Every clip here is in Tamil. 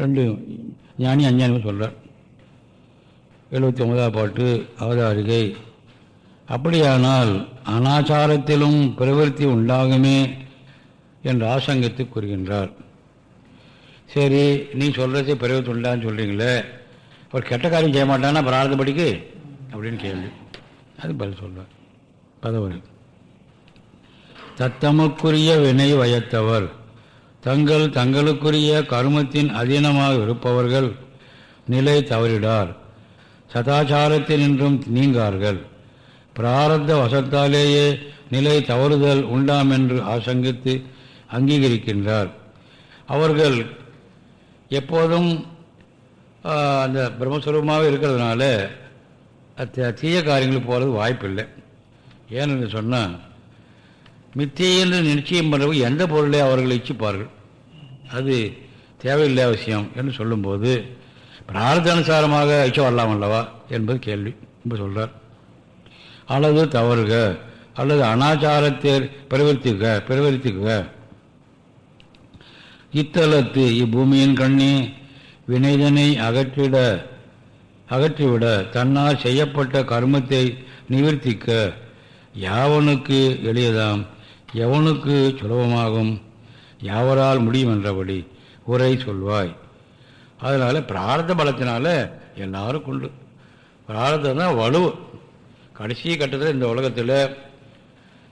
ரெண்டு ஞானி அஞ்ஞானி சொல்கிறார் எழுபத்தி ஒன்பதாவது பாட்டு அவதாரிகை. அப்படியானால் அனாச்சாரத்திலும் பிரவருத்தி உண்டாகுமே என்று ஆசங்கத்தை கூறுகின்றார். சரி நீ சொல்கிறதே பிரவருத்தி உண்டான்னு சொல்கிறீங்களே ஒரு கெட்ட காரியம் செய்ய மாட்டானா பிரார்த்தப்படிக்கு அப்படின்னு கேள்வி. அது பதில் சொல்வார் பதவி. தத்தமுக்குரிய வினை வயத்தவர். தங்கள் தங்களுக்குரிய கருமத்தின் அதீனமாக இருப்பவர்கள் நிலை தவறிடார். சதாச்சாரத்தினின்றும் நீங்கார்கள். பிராரத்த வசத்தாலேயே நிலை தவறுதல் உண்டாம் என்று ஆசங்கித்து அங்கீகரிக்கின்றார். அவர்கள் எப்போதும் அந்த பிரம்மஸ்வரூபமாக இருக்கிறதுனால தீய காரியங்களுக்கு போகிறது வாய்ப்பில்லை. ஏன்னு சொன்னால் மித்தியை என்று நிச்சயம் பண்ணுறவங்க எந்த பொருளை அவர்கள் இச்சிப்பார்கள்? அது தேவையில்லை அவசியம் என்று சொல்லும்போது பிரார்த்தானுசாரமாக இச்ச வரலாம் அல்லவா என்பது கேள்வி என்று சொல்கிறார் அல்லது தவறுக அல்லது அனாச்சாரத்தை பிரவர்த்திக்க பிரவர்த்திக்க. இத்தலத்து இப்பூமியின் கண்ணி வினைதனை அகற்றிட அகற்றிவிட தன்னால் செய்யப்பட்ட கர்மத்தை நிவர்த்திக்க யாவனுக்கு எளியதாம்? எவனுக்கு சுலபமாகும்? யாவரால் முடியும் என்றபடி உரை சொல்வாய். அதனால் பிரார்த்த பலத்தினால எல்லாரும் கொண்டு பிரார்த்தம் தான் வலு. கடைசி கட்டத்தில் இந்த உலகத்தில்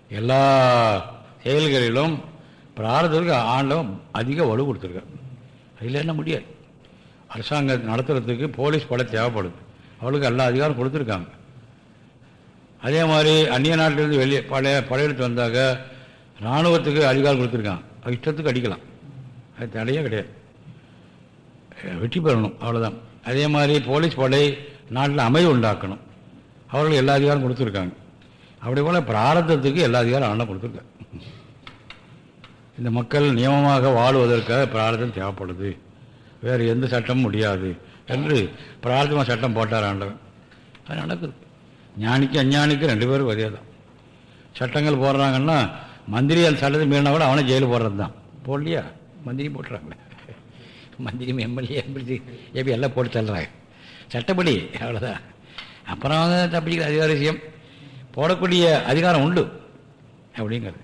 எல்லா செயல்களிலும் பிரார்த்தத்துக்கு ஆண்டவன் அதிக வலு கொடுத்துருக்கான். அதில் என்ன முடியாது. அரசாங்கம் நடத்துறதுக்கு போலீஸ் படம் தேவைப்படுது. அவளுக்கு எல்லா அதிகாரம் கொடுத்துருக்காங்க. அதே மாதிரி அந்நிய நாட்டிலிருந்து வெளியே பழைய படையெடுத்து வந்தாக்க இராணுவத்துக்கு அதிகாரம் கொடுத்துருக்கான். இஷ்டத்துக்கு அடிக்கலாம். அது தடையே கிடையாது. வெற்றி பெறணும். அவ்வளோதான் அதே மாதிரி போலீஸ் படை நாட்டில் அமைதி உண்டாக்கணும். அவர்கள் எல்லா அதிகாரம் கொடுத்துருக்காங்க. அப்படி போல் பிராரத்தத்துக்கு எல்லா அதிகாரம் ஆனால் கொடுத்துருக்காங்க இந்த மக்கள் நியமமாக வாழ்வதற்காக பிரார்த்தம் தேவைப்படுது. வேறு எந்த சட்டமும் முடியாது என்று பிரார்த்தமாக சட்டம் போட்டார் ஆண்டவன். அது நடக்குது. ஞானிக்கு அஞ்ஞானிக்கு ரெண்டு பேரும் ஒரே தான் சட்டங்கள் போடுறாங்கன்னா மந்திரி சட்டத்தை மீறினா கூட அவனை ஜெயிலு போடுறது தான் போடலையா? மந்திரி போட்டுறாங்களே. மந்திரி எம்எல்ஏ எம்பி ஏபி எல்லாம் போட்டு தள்ளுறாங்க. சட்டப்படி அவ்வளோதான் அப்புறம் வந்து தப்பிக்கிற அதிகார விஷயம் போடக்கூடிய அதிகாரம் உண்டு அப்படிங்கிறது.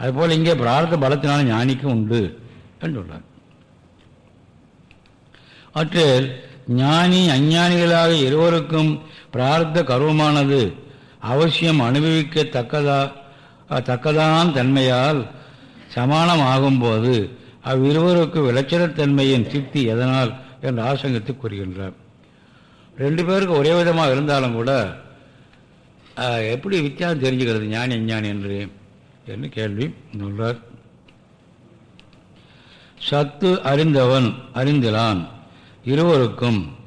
அதுபோல் இங்கே பிரார்த்த பலத்தினால ஞானிக்கும் உண்டு என்று சொல்கிறார் அவற்றில் ஞானி அஞ்ஞானிகளாக இருவருக்கும் பிரார்த்த கருவமானது அவசியம் அனுபவிக்கத்தக்கதா தக்கதான் தன்மையால் சமானமாகும்போது அவ்விருவருக்கு விளைச்சலத்தன்மையின் திருப்தி எதனால் என்று ஆசங்கத்தை கூறுகின்றார். ரெண்டு பேருக்கு ஒரே விதமாக இருந்தாலும் கூட எப்படி வித்தியாசம் தெரிஞ்சுக்கிறது ஞானி அஞ்ஞானி என்று? என்று கேள்வி? சொல்றார். சத்து அறிந்தவன் அறிந்திலான் இருவருக்கும்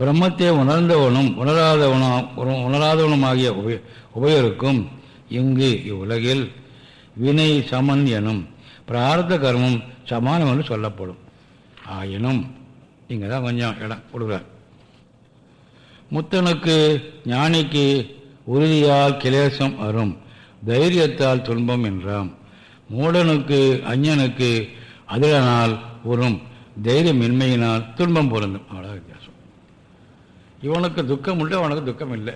பிரம்மத்தை உணர்ந்தவனும் உணராதவனும் உணராதவனுமாகிய உபய உபயருக்கும் இங்கு இவ்வுலகில் வினை சமன் எனும் பிரார்த்த கர்மம் சமானம் என்று சொல்லப்படும். ஆயினும் இங்கே தான் கொஞ்சம் இடம் கொடுக்குறார். முத்தனுக்கு ஞானிக்கு உறுதியால் கிளேசம் அரும் தைரியத்தால் துன்பம் என்றாம். மூடனுக்கு அஞ்ஞனுக்கு அதிரனால் உறும் தைரியமின்மையினால் துன்பம் பொருந்தும். அவ்வளோ இவனுக்கு துக்கம் உண்டு அவனுக்கு துக்கம் இல்லை.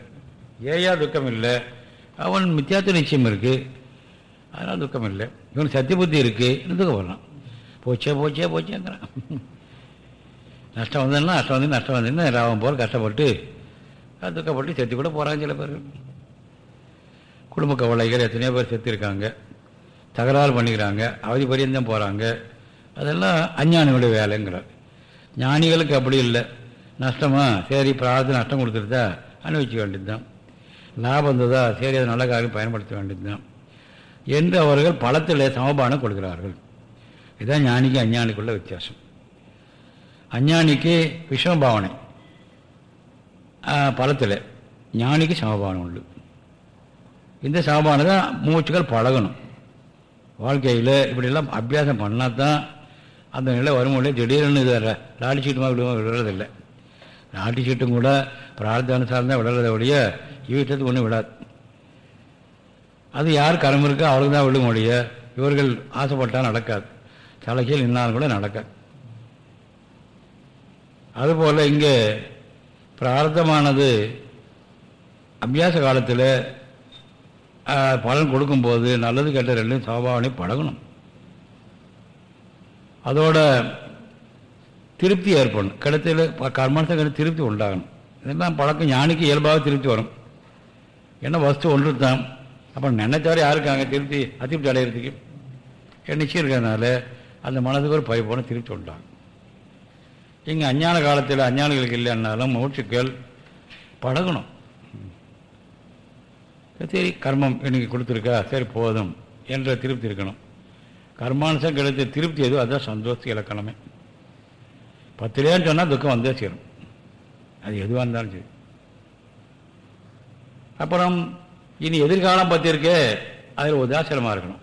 ஏயா துக்கம் இல்லை. அவன் மித்தியாத்த நிச்சயம் இருக்குது அதனால் துக்கம் இல்லை. இவனுக்கு சத்திய புத்தி இருக்குது துக்கம் வரலாம் போச்சே போச்சே போச்சேங்கிறான். நஷ்டம் வந்ததுன்னா நஷ்டம் வந்து நஷ்டம் வந்ததுன்னா ராவம் போல் கஷ்டப்பட்டு துக்கப்பட்டு செத்து கூட போகிறாங்க சில பேர் குடும்ப கவலைகள் எத்தனையோ பேர் செத்து இருக்காங்க. தகராறு பண்ணிக்கிறாங்க. அவதி பரியந்தான் போகிறாங்க அதெல்லாம் அஞ்ஞானிகளுடைய வேலைங்கிறார். ஞானிகளுக்கு அப்படி இல்லை. நஷ்டமா? சரி பிரார்த்தனை நஷ்டம் கொடுத்துருதா? அனுபவிக்க வேண்டியது தான் லாபம் இருந்ததா சரி அதை நல்ல காரியம் பயன்படுத்த வேண்டியது தான் என்று அவர்கள் பழத்தில் சமபானம் கொடுக்கிறார்கள். இதுதான் ஞானிக்கு அஞ்ஞானிக்குள்ள வித்தியாசம். அஞ்ஞானிக்கு விஷமபாவனை பழத்தில் ஞானிக்கு சமபானம் உண்டு. இந்த சமபானம் தான் மூச்சுக்கள் பழகணும். வாழ்க்கையில் இப்படிலாம் அபியாசம் பண்ணால் தான் அந்த நிலை வரும்போது திடீர்னு இது லாட்டி சீட்டுமா விடுவோம் விடுறதில்லை நாட்டு சீட்டும் கூட பிரார்த்தானுசாரம் தான் விடுறதை ஒழிய வீட்டத்துக்கு ஒன்றும் விடாது. அது யார் கரம் இருக்கோ அவளுக்கு தான் விழுக முடிய இவர்கள் ஆசைப்பட்டால் நடக்காது. தலைக்கீழ் நின்னாலும் கூட நடக்காது. அதுபோல் இங்கே பிரார்த்தமானது அபியாச காலத்தில் பலன் கொடுக்கும்போது நல்லது கெட்ட ரெண்டும் சபாவனை பழகணும். அதோட திருப்தி ஏற்படணும். கிடைத்தல கர்மானத்தை திருப்தி உண்டாகணும். இதெல்லாம் பழக்கம். ஞானிக்கு இயல்பாக திருப்தி வரும். என்ன வஸ்து ஒன்று தான் அப்போ நினைச்சவரை யாருக்காங்க? திருப்தி அதிருப்தி அடையிறதுக்கு. நிச்சயம் இருக்கிறதுனால அந்த மனதுக்கு ஒரு பரிபூர்ண திருப்தி உண்டாகும். இங்கே அஞ்ஞான காலத்தில் அஞ்ஞானிகளுக்கு இல்லைன்னாலும் மூச்சுக்கள் பழகணும். சரி கர்மம் எனக்கு கொடுத்துருக்கா? சரி போதும் என்ற திருப்தி இருக்கணும். கர்மானுசம் கிடைத்த திருப்தி எதுவும் அதுதான் சந்தோஷ இலக்கணமே. பத்துலேன்னு சொன்னால் துக்கம் வந்தே சேரும். அது எதுவாக இருந்தாலும் சரி. அப்புறம் இனி எதிர்காலம் பற்றிருக்கே அதில் உதாசீனமாக இருக்கணும்.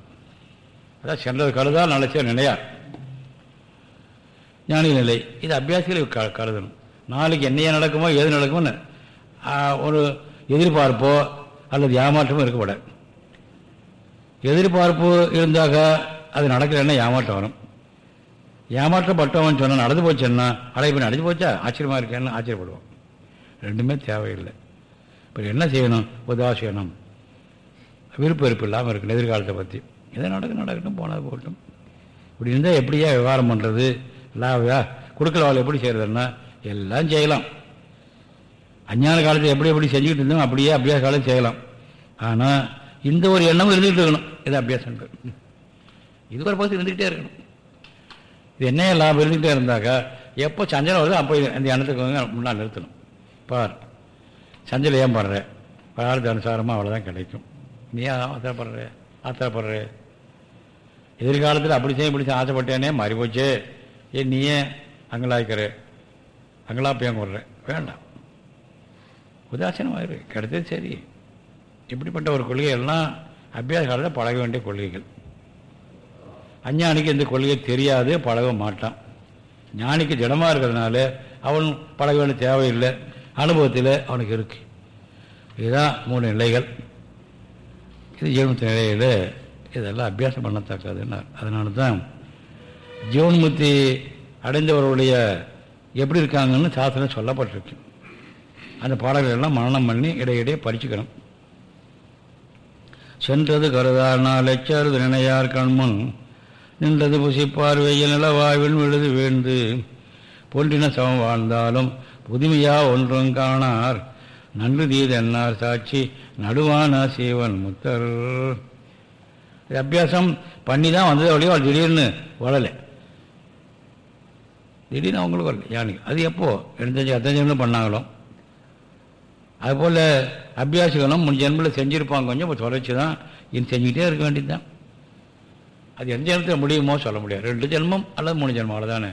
அதான் சென்றது கருதால் நினைச்ச நிலையார் ஞானி நிலை. இது அபியாசிகள் க கருதணும். நாளைக்கு என்னையே நடக்குமோ எது நடக்குமோன்னு ஒரு எதிர்பார்ப்போ அல்லது ஏமாற்றமோ இருக்கக்கூடாது எதிர்பார்ப்பு இருந்தாக்க அது நடக்கலைன்னா ஏமாற்றம் வரும். ஏமாற்றப்பட்டவன் சொன்னால் நடந்து போச்சுன்னா அடைப்பு நடந்து போச்சா? ஆச்சரியமாக இருக்கேன்னு ஆச்சரியப்படுவோம். ரெண்டுமே தேவையில்லை. இப்போ என்ன செய்யணும்? உதாசீனம். விருப்ப வெறுப்பு இல்லாமல் இருக்கணும் எதிர்காலத்தை பற்றி எதை நடக்க நடக்கட்டும் போனது போகட்டும். இப்படி இருந்தால் எப்படியா விவகாரம் பண்ணுறது லாவையா கொடுக்கல வாழ் எப்படி செய்கிறதுன்னா எல்லாம் செய்யலாம். அஞ்ஞான காலத்தில் எப்படி எப்படி செஞ்சுக்கிட்டு இருந்தோம் அப்படியே அபியாச காலம் செய்யலாம். ஆனால் இந்த ஒரு எண்ணமும் இருந்துகிட்டு இருக்கணும். இது அபியாசம் இது ஒரு பகுதி இருந்துக்கிட்டே இருக்கணும். இது என்ன லாபம் இருந்துகிட்டே இருந்தாக்கா எப்போ சஞ்சலம் வருதோ அப்போ இந்த எண்ணத்துக்கு வந்து முன்னால் நிறுத்தணும். பார். சஞ்சலம் ஏன் படுற? பிரார்த்த அனுசாரமாக அவ்வளோதான் கிடைக்கும். நீ ஆத்திரப்படுற ஆத்திரப்படுற எதிர்காலத்தில் அப்படி செய்ய இப்படி செய்ய ஆசைப்பட்டேனே மாறி போச்சு ஏன் நீயே அங்கலாய்க்கிற? அங்கலாப்பியம் கொடுற வேண்டாம். உதாசீனமாக இரு கிடைத்தது சரி. இப்படிப்பட்ட ஒரு கொள்கைகள்லாம் அபியாச காலத்தில் பழக வேண்டிய கொள்கைகள். அஞ்ஞானிக்கு இந்த கொள்கை தெரியாது பழக மாட்டான். ஞானிக்கு திடமாக இருக்கிறதுனால அவன் பழக வேண்டிய தேவையில்லை. அனுபவத்தில் அவனுக்கு இருக்கு. இதுதான் மூணு நிலைகள். இது ஜீவன்முத்தி நிலையில் இதெல்லாம் அபியாசம் பண்ணத்தக்கதுன்னு அதனால தான் ஜீவன்முத்தி அடைந்தவர்களுடைய எப்படி இருக்காங்கன்னு சாஸ்திரம் சொல்லப்பட்டிருக்கு. அந்த பாடல்கள் மரணம் பண்ணி இடையிடையே பறிச்சுக்கணும் சென்றது கருதானால் எச்சாரது நினையார் கண்முன் நின்றது பார்வையில் நில நிலவாய்வில் விழுது வீழ்ந்து. பொன்றின சமம் வாழ்ந்தாலும் புதுமையா ஒன்றும் காணார். நன்று தீது என்னார் சாட்சி நடுவான சீவன் முத்தர். அபியாசம் பண்ணி தான் வந்தது அப்படியே அவள் திடீர்னு வளலை திடீர்னு அவங்களுக்கு வரல யானைக்கு அது எப்போது எழுந்தஞ்சு அத்தஞ்சு பண்ணாங்களோ? அதுபோல் அபியாசிகளும் முன் ஜென்மில் செஞ்சுருப்பாங்க கொஞ்சம் இப்போ தொடர்ச்சி தான் இன்னும் செஞ்சுக்கிட்டே இருக்க வேண்டியது தான் அது எந்த ஜென்மத்தில் முடியுமோ சொல்ல முடியாது. ரெண்டு ஜென்மம் அல்லது மூணு ஜென்மம் அவ்வளோதானே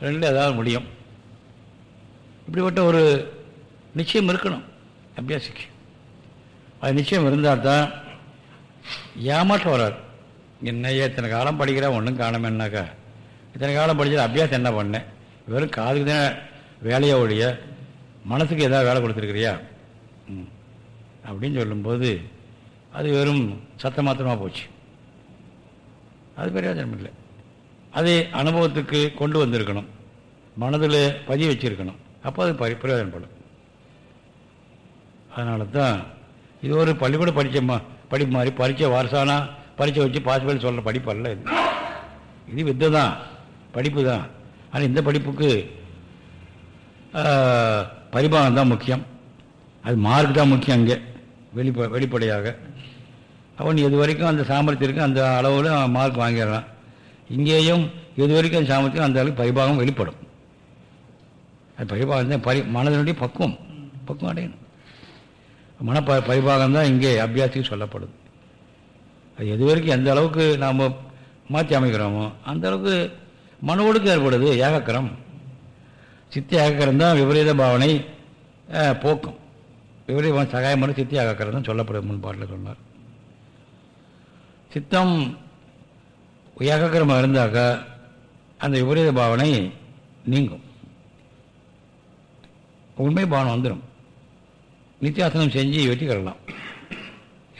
ரெண்டு ஏதாவது முடியும். இப்படிப்பட்ட ஒரு நிச்சயம் இருக்கணும். அபியாசிக்கு அது நிச்சயம் இருந்தால் தான் ஏமாற்றம் வராது. என்னையே இத்தனை காலம் படிக்கிறேன் ஒன்றும் காணமேனாக்கா இத்தனை காலம் படித்தது அபியாசம் என்ன பண்ணேன் வெறும் காதுக்கு தான் வேலையை ஒழிய மனசுக்கு எதாவது வேலை கொடுத்துருக்குறியா? ம். அப்படின்னு சொல்லும்போது அது வெறும் சத்தமாத்திரமாக போச்சு. அது பிரயோஜனம் இல்லை. அதை அனுபவத்துக்கு கொண்டு வந்திருக்கணும். மனதில் பதிய வச்சிருக்கணும். அப்போ அது பரி பிரயோஜனப்படும். அதனால தான் இது ஒரு பள்ளிக்கூட படித்தம்மா படிப்பு மாதிரி பரீட்சை வாரசானா பரீட்சை வச்சு பாசிபிள் சொல்கிற படிப்பு அல்ல இது. இது வித்தை தான் படிப்பு தான். ஆனால் இந்த படிப்புக்கு பரிபாகம் தான் முக்கியம். அது மார்க் தான் முக்கியம் அங்கே வெளிப்ப வெளிப்படையாக. அவன் இது வரைக்கும் அந்த சாமர்த்தியம் அந்த அளவில் மார்க் வாங்கிடுறான் இங்கேயும் எது வரைக்கும் அந்த சாமர்த்தியம் அந்த அளவுக்கு பரிபாகம் வெளிப்படும். அது பரிபாகம் தான் பரி மனதனுடைய பக்குவம். பக்குவம் அடையணும். மன ப பரிபாகம் தான் இங்கே அபியாசிக்கு சொல்லப்படுது. அது எது வரைக்கும் எந்த அளவுக்கு நாம் மாற்றி அமைக்கிறோமோ அந்த அளவுக்கு ஒழுக்கம் ஏற்படுது ஏகக்கரம் சித்தி ஏகக்கரம் தான் விபரீத பாவனை போக்கும். விபரீத சகாயம் பண்ணி சித்தி ஏகக்கரம் தான் சொல்லப்படுது முன்பாட்டில் சொன்னார். சித்தம் ஏகக்கிரமாக இருந்தாக்கா அந்த விபரீத பாவனை நீங்கும். உண்மை பாவனை வந்துடும் நித்தியாசனம் செஞ்சு வெற்றி கொள்ளலாம்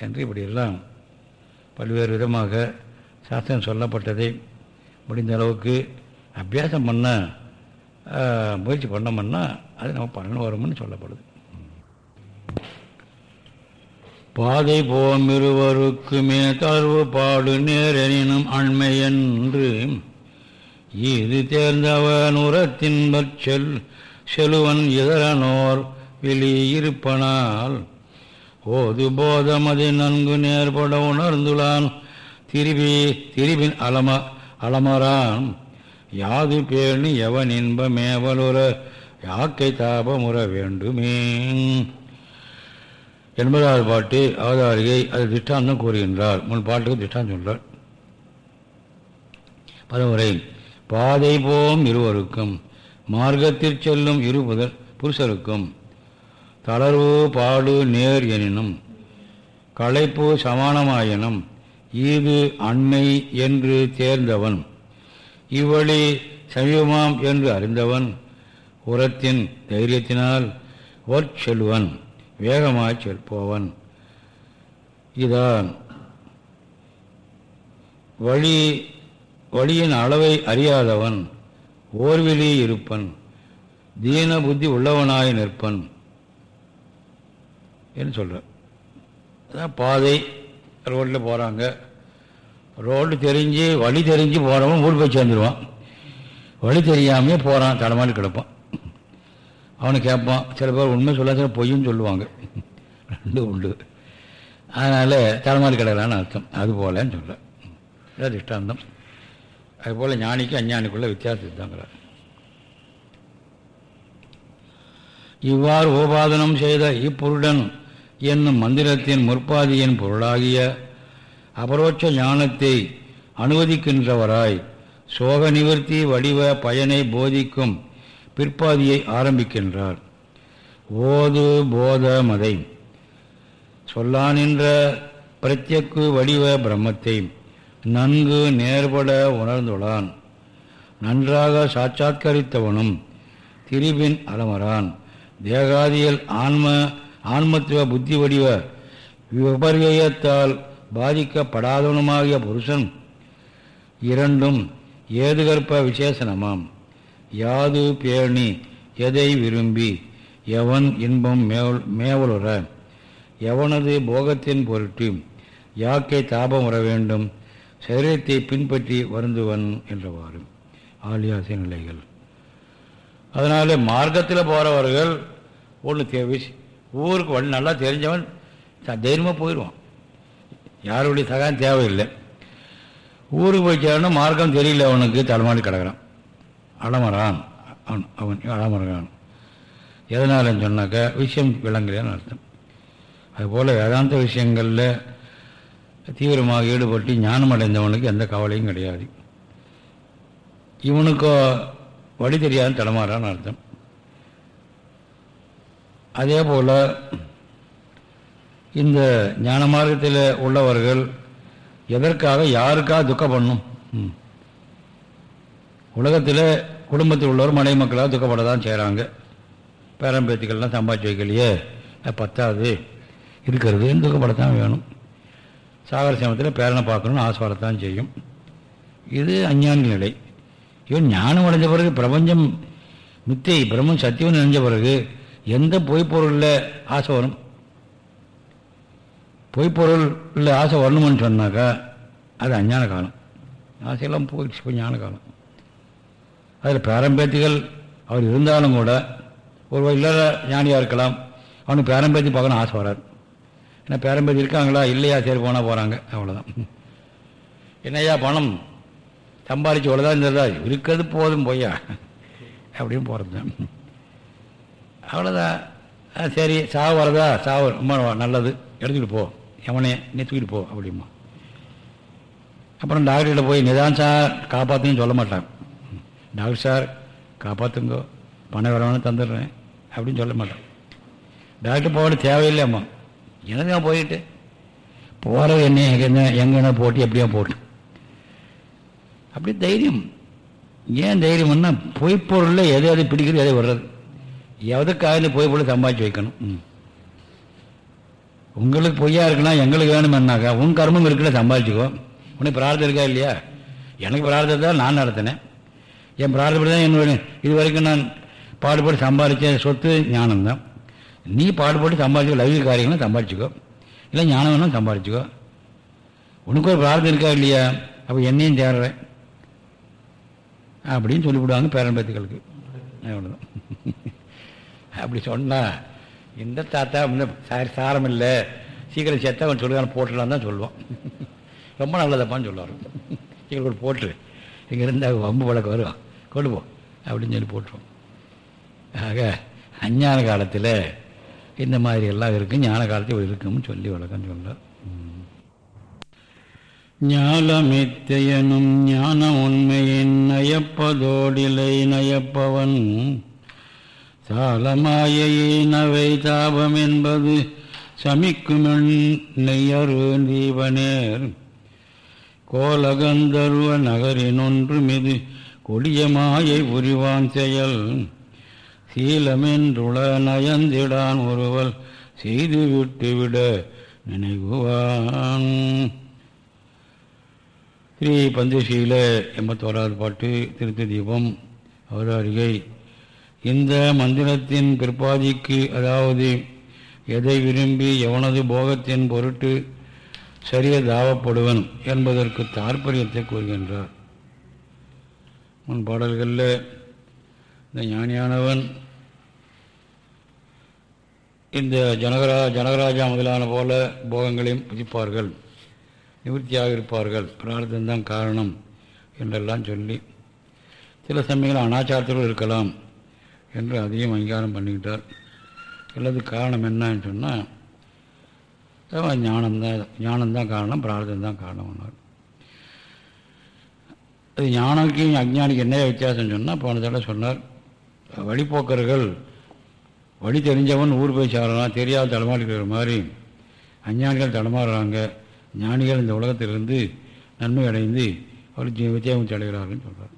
என்று இப்படியெல்லாம் பல்வேறு விதமாக சாஸ்திரம் சொல்லப்பட்டதை முடிந்த அளவுக்கு அபியாசம் பண்ண முயற்சி பண்ணோம்னா அது நம்ம பலன் வரும்னு சொல்லப்படுது. பாதை போம் இருவருக்குமே தளர்வு பாடு நேரெனினும் அண்மை என்று இது தேர்ந்தவன் உரத்தின்பற் செல் செலுவன் இதரனோர் வெளியிருப்பனால். ஓது போதம் நன்கு நேர்பட உணர்ந்துளான். திருவி திருவின் அலம அலமரான். யாது பேணி எவன் இன்பமேவலுற யாக்கை தாபமுற வேண்டுமே. எண்பதாவது பாட்டு அவதாரிகை அது திஷ்டாந்தம் கூறுகின்றார். முன் பாட்டுக்கு திஷ்டாந்தம் சொல்றார். பதவுரை பாதை போம் இருவருக்கும் மார்க்கத்தில் செல்லும் இரு புதர் புருஷருக்கும் தளர்வு பாடு நேர் எனினும் களைப்பு சமானமாயினும் ஈது அண்மை என்று தேர்ந்தவன் இவ்வழி சமீபமாம் என்று அறிந்தவன் உரத்தின் தைரியத்தினால் ஒற்செல்வன் வேகமாய் செல்போவன் இதான் வழி வழியின் அளவை அறியாதவன் ஓர்விலி இருப்பன் தீன புத்தி உள்ளவனாய் நிற்பன் என்று சொல்கிறார் அதான் பாதை ரோட்டில் போகிறாங்க ரோடு தெரிஞ்சு வழி தெரிஞ்சு போகிறவன் ஊர் போய் சேர்ந்துருவான். வழி தெரியாமே போகிறான் தடமாடி கிடப்பான். அவனை கேட்பான் சில பேர் உண்மை சொல்ல சில பொய்யும் சொல்லுவாங்க. ரெண்டும் உண்டு. அதனால் தலைமாறி கிடக்கலான்னு அர்த்தம். அது போலன்னு சொல்ல அது இஷ்டாந்தம் அதுபோல் ஞானிக்கு அஞ்ஞானிக்குள்ள வித்தியாசம் இதுதாங்கிறார். இவ்வாறு உபாதனம் செய்த இப்பொருடன் என்னும் மந்திரத்தின் முற்பாதியின் பொருளாகிய அபரோட்ச ஞானத்தை அனுமதிக்கின்றவராய் சோக நிவர்த்தி வடிவ பயனை போதிக்கும் பிற்பாதியை ஆரம்பிக்கின்றார். ஓது போத மதை. சொல்லானின்ற பிரத்யக்கு வடிவ பிரம்மத்தை நன்கு நேர்பட உணர்ந்துள்ளான் நன்றாக சாட்சாத்கரித்தவனும் திரிபின் அலமரான். தேகாதியில் ஆன்ம ஆன்மத்துவ புத்தி வடிவ விபர்யத்தால் பாதிக்கப்படாதவனுமாகிய புருஷன் இரண்டும் ஏதுகற்ப விசேஷனமாம். யாது பேணி எதை விரும்பி? எவன் இன்பம் மேவல் மேவலுற? எவனது போகத்தின் பொருட்டு? யாக்கை தாபம் வர வேண்டும்? சரீரத்தை பின்பற்றி வருந்துவன் என்றவாறு. ஆலியாசை நிலைகள். அதனால் மார்க்கத்தில் போகிறவர்கள் ஒன்று தேவை ஊருக்கு வழி நல்லா தெரிஞ்சவன் தைரியமாக போயிடுவான் யாருடைய சகாயம் தேவையில்லை. ஊருக்கு போய் சேரணும் மார்க்கம் தெரியல அவனுக்கு தலைமாடி கிடக்கிறான். அலமரான் அவன் அவன் அலமரான் எதனாலன்னு சொன்னாக்கா விஷயம் விளங்கலைன்னு அர்த்தம். அதுபோல் வேதாந்த விஷயங்களில் தீவிரமாக ஈடுபட்டு ஞானம் அடைந்தவனுக்கு எந்த கவலையும் கிடையாது. இவனுக்கோ வழி தெரியாத தடமாறான்னு அர்த்தம். அதே போல் இந்த ஞான மார்க்கத்தில் உள்ளவர்கள் எதற்காக யாருக்காக துக்கம் பண்ணும்? உலகத்தில் குடும்பத்தில் உள்ளவர் மனைவி மக்களாக துக்கப்பட தான் செய்கிறாங்க பேரம்பேத்திகள்லாம் சம்பாதிச்சு வைக்கலையே. பத்தாது. இருக்கிறது துக்கப்படத்தான் வேணும். சாகர சமயத்தில் பேரனை பார்க்கணும்னு ஆசை வரத்தான் செய்யும். இது அஞ்ஞான நிலை. இவன் ஞானம் அடைஞ்ச பிறகு பிரபஞ்சம் மித்தை பிரம்மன் சத்தியம் நினைஞ்ச பிறகு எந்த பொய்ப்பொருளில் ஆசை வரும்? பொய்ப்பொருளில் ஆசை வரணும்னு சொன்னாக்கா அது அஞ்ஞான காலம். ஆசையெல்லாம் போயிடுச்சு இப்போ ஞான காலம். அதில் பேரம்பேத்திகள் அவர் இருந்தாலும் கூட ஒரு இல்லாத ஞானியாக இருக்கலாம் அவனுக்கு பேரம்பேத்தி பார்க்கணும் ஆசை வராது. ஏன்னா பேரம்பேத்தி இருக்காங்களா இல்லையா சரி போனால் போகிறாங்க அவ்வளோதான் என்னையா பணம் சம்பாதிச்சு இவ்வளோதான் இருந்ததா? இருக்கிறது போதும் பொய்யா? அப்படின்னு போகிறது தான் அவ்வளோதான் சரி சாவு வரதா? சாவு ரொம்ப நல்லது. எடுத்துக்கிட்டு போ. எவனே நீ தூக்கிட்டு போ அப்படிமா அப்புறம் டாக்டர்கிட்ட போய் நிதானம் சார் காப்பாற்றுன்னு சொல்ல மாட்டான். டாக்டர் சார் காப்பாற்றுங்கோ பணம் வரவனு தந்துடுறேன். அப்படின்னு சொல்ல மாட்டோம். டாக்டர் போக தேவையில்லை அம்மா எனக்கு போயிட்டு? போகிறது என்ன எங்கே எங்கன்னா போட்டு எப்படியா போட்டு. அப்படி தைரியம். ஏன் தைரியம்னா பொய்ப்பொருளில் எதை எதை பிடிக்கிறது எதை வர்றது. எதுக்காக இந்த பொருள் சம்பாதிச்சு வைக்கணும்? உங்களுக்கு பொய்யா இருக்கலாம் எங்களுக்கு வேணுமென்னாக்கா உன் கர்மம் இருக்குல்ல சம்பாதிச்சுக்கோ. உனக்கு பிரார்த்தம் இருக்கா இல்லையா? எனக்கு பிரார்த்தத்தை தான் நான் நடத்தினேன். என் பிரார்த்தப்படி தான் என்னுடைய இது வரைக்கும் நான் பாடுபட்டு சம்பாதிச்ச சொத்து ஞானம்தான். நீ பாடுபட்டு சம்பாதிச்சுக்கோ லௌகிக காரியங்களும் சம்பாதிச்சுக்கோ. இல்லை ஞானம் வேணும் சம்பாதிச்சுக்கோ. உனக்கு ஒரு பிரார்த்தம் இருக்கா இல்லையா? அப்போ என்னையும் தேடுறேன். அப்படின்னு சொல்லிவிடுவாங்க பேரம்பேத்துக்களுக்கு அவ்வளோதான் அப்படி சொன்னால் இந்த தாத்தா இந்த சாரி சாரம் இல்லை. சீக்கிரம் சேர்த்தா அவன் சொல்லுவான் போட்டலாம் தான் சொல்லுவான். ரொம்ப நல்லதப்பான்னு சொல்லுவார். சீக்கிரம் கூட போட்டு இங்கே இருந்தால் வம்பு வழக்கு வரும் கொண்டு போ அப்படின்னு சொல்லி போட்டுருவோம். ஆக அஞ்ஞான காலத்தில் இந்த மாதிரி எல்லாம் இருக்குது ஞான காலத்தில் இருக்கும்னு சொல்லி வழக்கம் சொல்கிறார் ஞாலமித்தையனும் ஞான உண்மையின் நயப்பதோடிலை நயப்பவன். சாலமாயினவை நவை தாபம் என்பது சமிக்கும் நெய்யரு தீபனேர் கோலகந்தருவ நகரினொன்று மிது கொடிய மாயை புரிவான் செயல். சீலமென்றுள நயந்திடான் ஒருவல் செய்து விட்டுவிட நினைவுவான். ஸ்ரீ பஞ்சசீல எண்பத்தோராவது பாட்டு திருத்து தீபம் அவதாரிகை. இந்த மந்திரத்தின் பிற்பாதிக்கு அதாவது எதை விரும்பி எவனது போகத்தின் பொருட்டு சரிய தாவப்படுவன் என்பதற்கு தாற்பயத்தை கூறுகின்றார். முன் பாடல்களில் இந்த ஞானியானவன் இந்த ஜனகரா ஜனகராஜா முதலான போல போகங்களையும் புதிப்பார்கள் நிவர்த்தியாக இருப்பார்கள். பிரார்த்தந்தான் காரணம் என்றெல்லாம் சொல்லி சில சமயங்கள் அனாச்சாரத்திலும் இருக்கலாம் என்று அதையும் அங்கீகாரம் பண்ணிக்கிட்டார். அல்லது காரணம் என்னன்னு சொன்னால் ஞானம்தான் ஞானம்தான் காரணம் பிரார்த்தம் தான் காரணம்னார் அது ஞானக்கும் அஜ்ஞானிக்கு என்ன வித்தியாசம் சொன்னால் போன தடவை சொன்னார் வழிபோக்கர்கள் வழி தெரிஞ்சவன் ஊர் போய் சேரலாம் தெரியாத தடமாடிக்கிற மாதிரி அஞ்ஞானிகள் தடமாறுறாங்க ஞானிகள் இந்த உலகத்திலிருந்து நன்மை அடைந்து அவர் வித்தியாசம் அடைகிறார்கள்னு சொல்கிறார்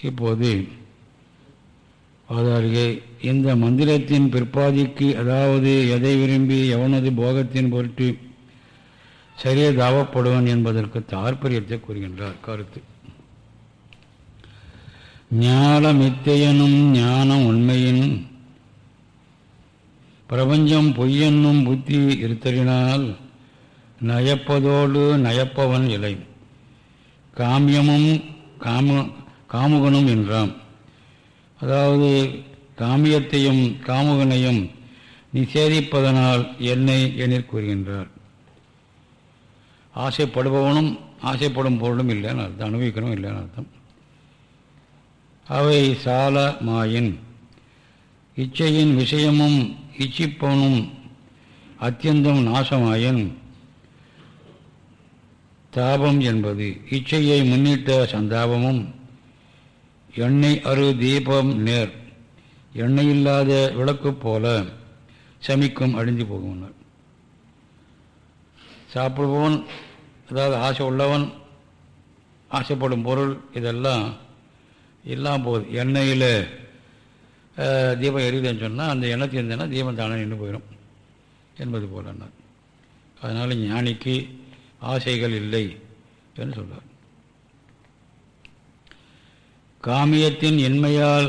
இப்போது அவதாரிகை இந்த மந்திரத்தின் பிற்பாதிக்கு அதாவது எதை விரும்பி எவனது போகத்தின் பொருட்டு சரியே தாவப்படுவன் என்பதற்கு தாற்பயத்தை கூறுகின்றார். கருத்து. ஞானமித்தையனும் ஞானம் உண்மையின் பிரபஞ்சம் பொய்யென்னும் புத்தி இருத்தலினால் நயப்பதோடு நயப்பவன் இலை காமியமும் காம காமுகனும் என்றாம். அதாவது காமியத்தையும் காமுகனையும் நிஷேதிப்பதனால் என்னை எண்ணிற் கூறுகின்றார். ஆசைப்படுபவனும் ஆசைப்படும் பொருளும் இல்லைன்னு அர்த்தம். அனுபவிக்கணும் இல்லைன்னு அர்த்தம். அவை சால மாயின். இச்சையின் விஷயமும் இச்சிப்பவனும் அத்தியந்தம் நாசமாயின். தாபம் என்பது இச்சையை முன்னிட்ட சந்தாபமும் எண்ணெய் அரு தீபம் நேர் எண்ணெய் இல்லாத விளக்கு போல சமிக்கும் அழிஞ்சு போகும். சாப்பிடுபவன் அதாவது ஆசை உள்ளவன் ஆசைப்படும் பொருள் இதெல்லாம் இல்லாமல் போகுது. எண்ணெயில் தீபம் எரியுதுன்னு சொன்னால் அந்த எண்ணெய் தீர்ந்தேன்னா தீபம் தானே நின்று போயிடும் என்பது போல அதனால் ஞானிக்கு ஆசைகள் இல்லை என்று சொல்வார் காமியத்தின் இன்மையால்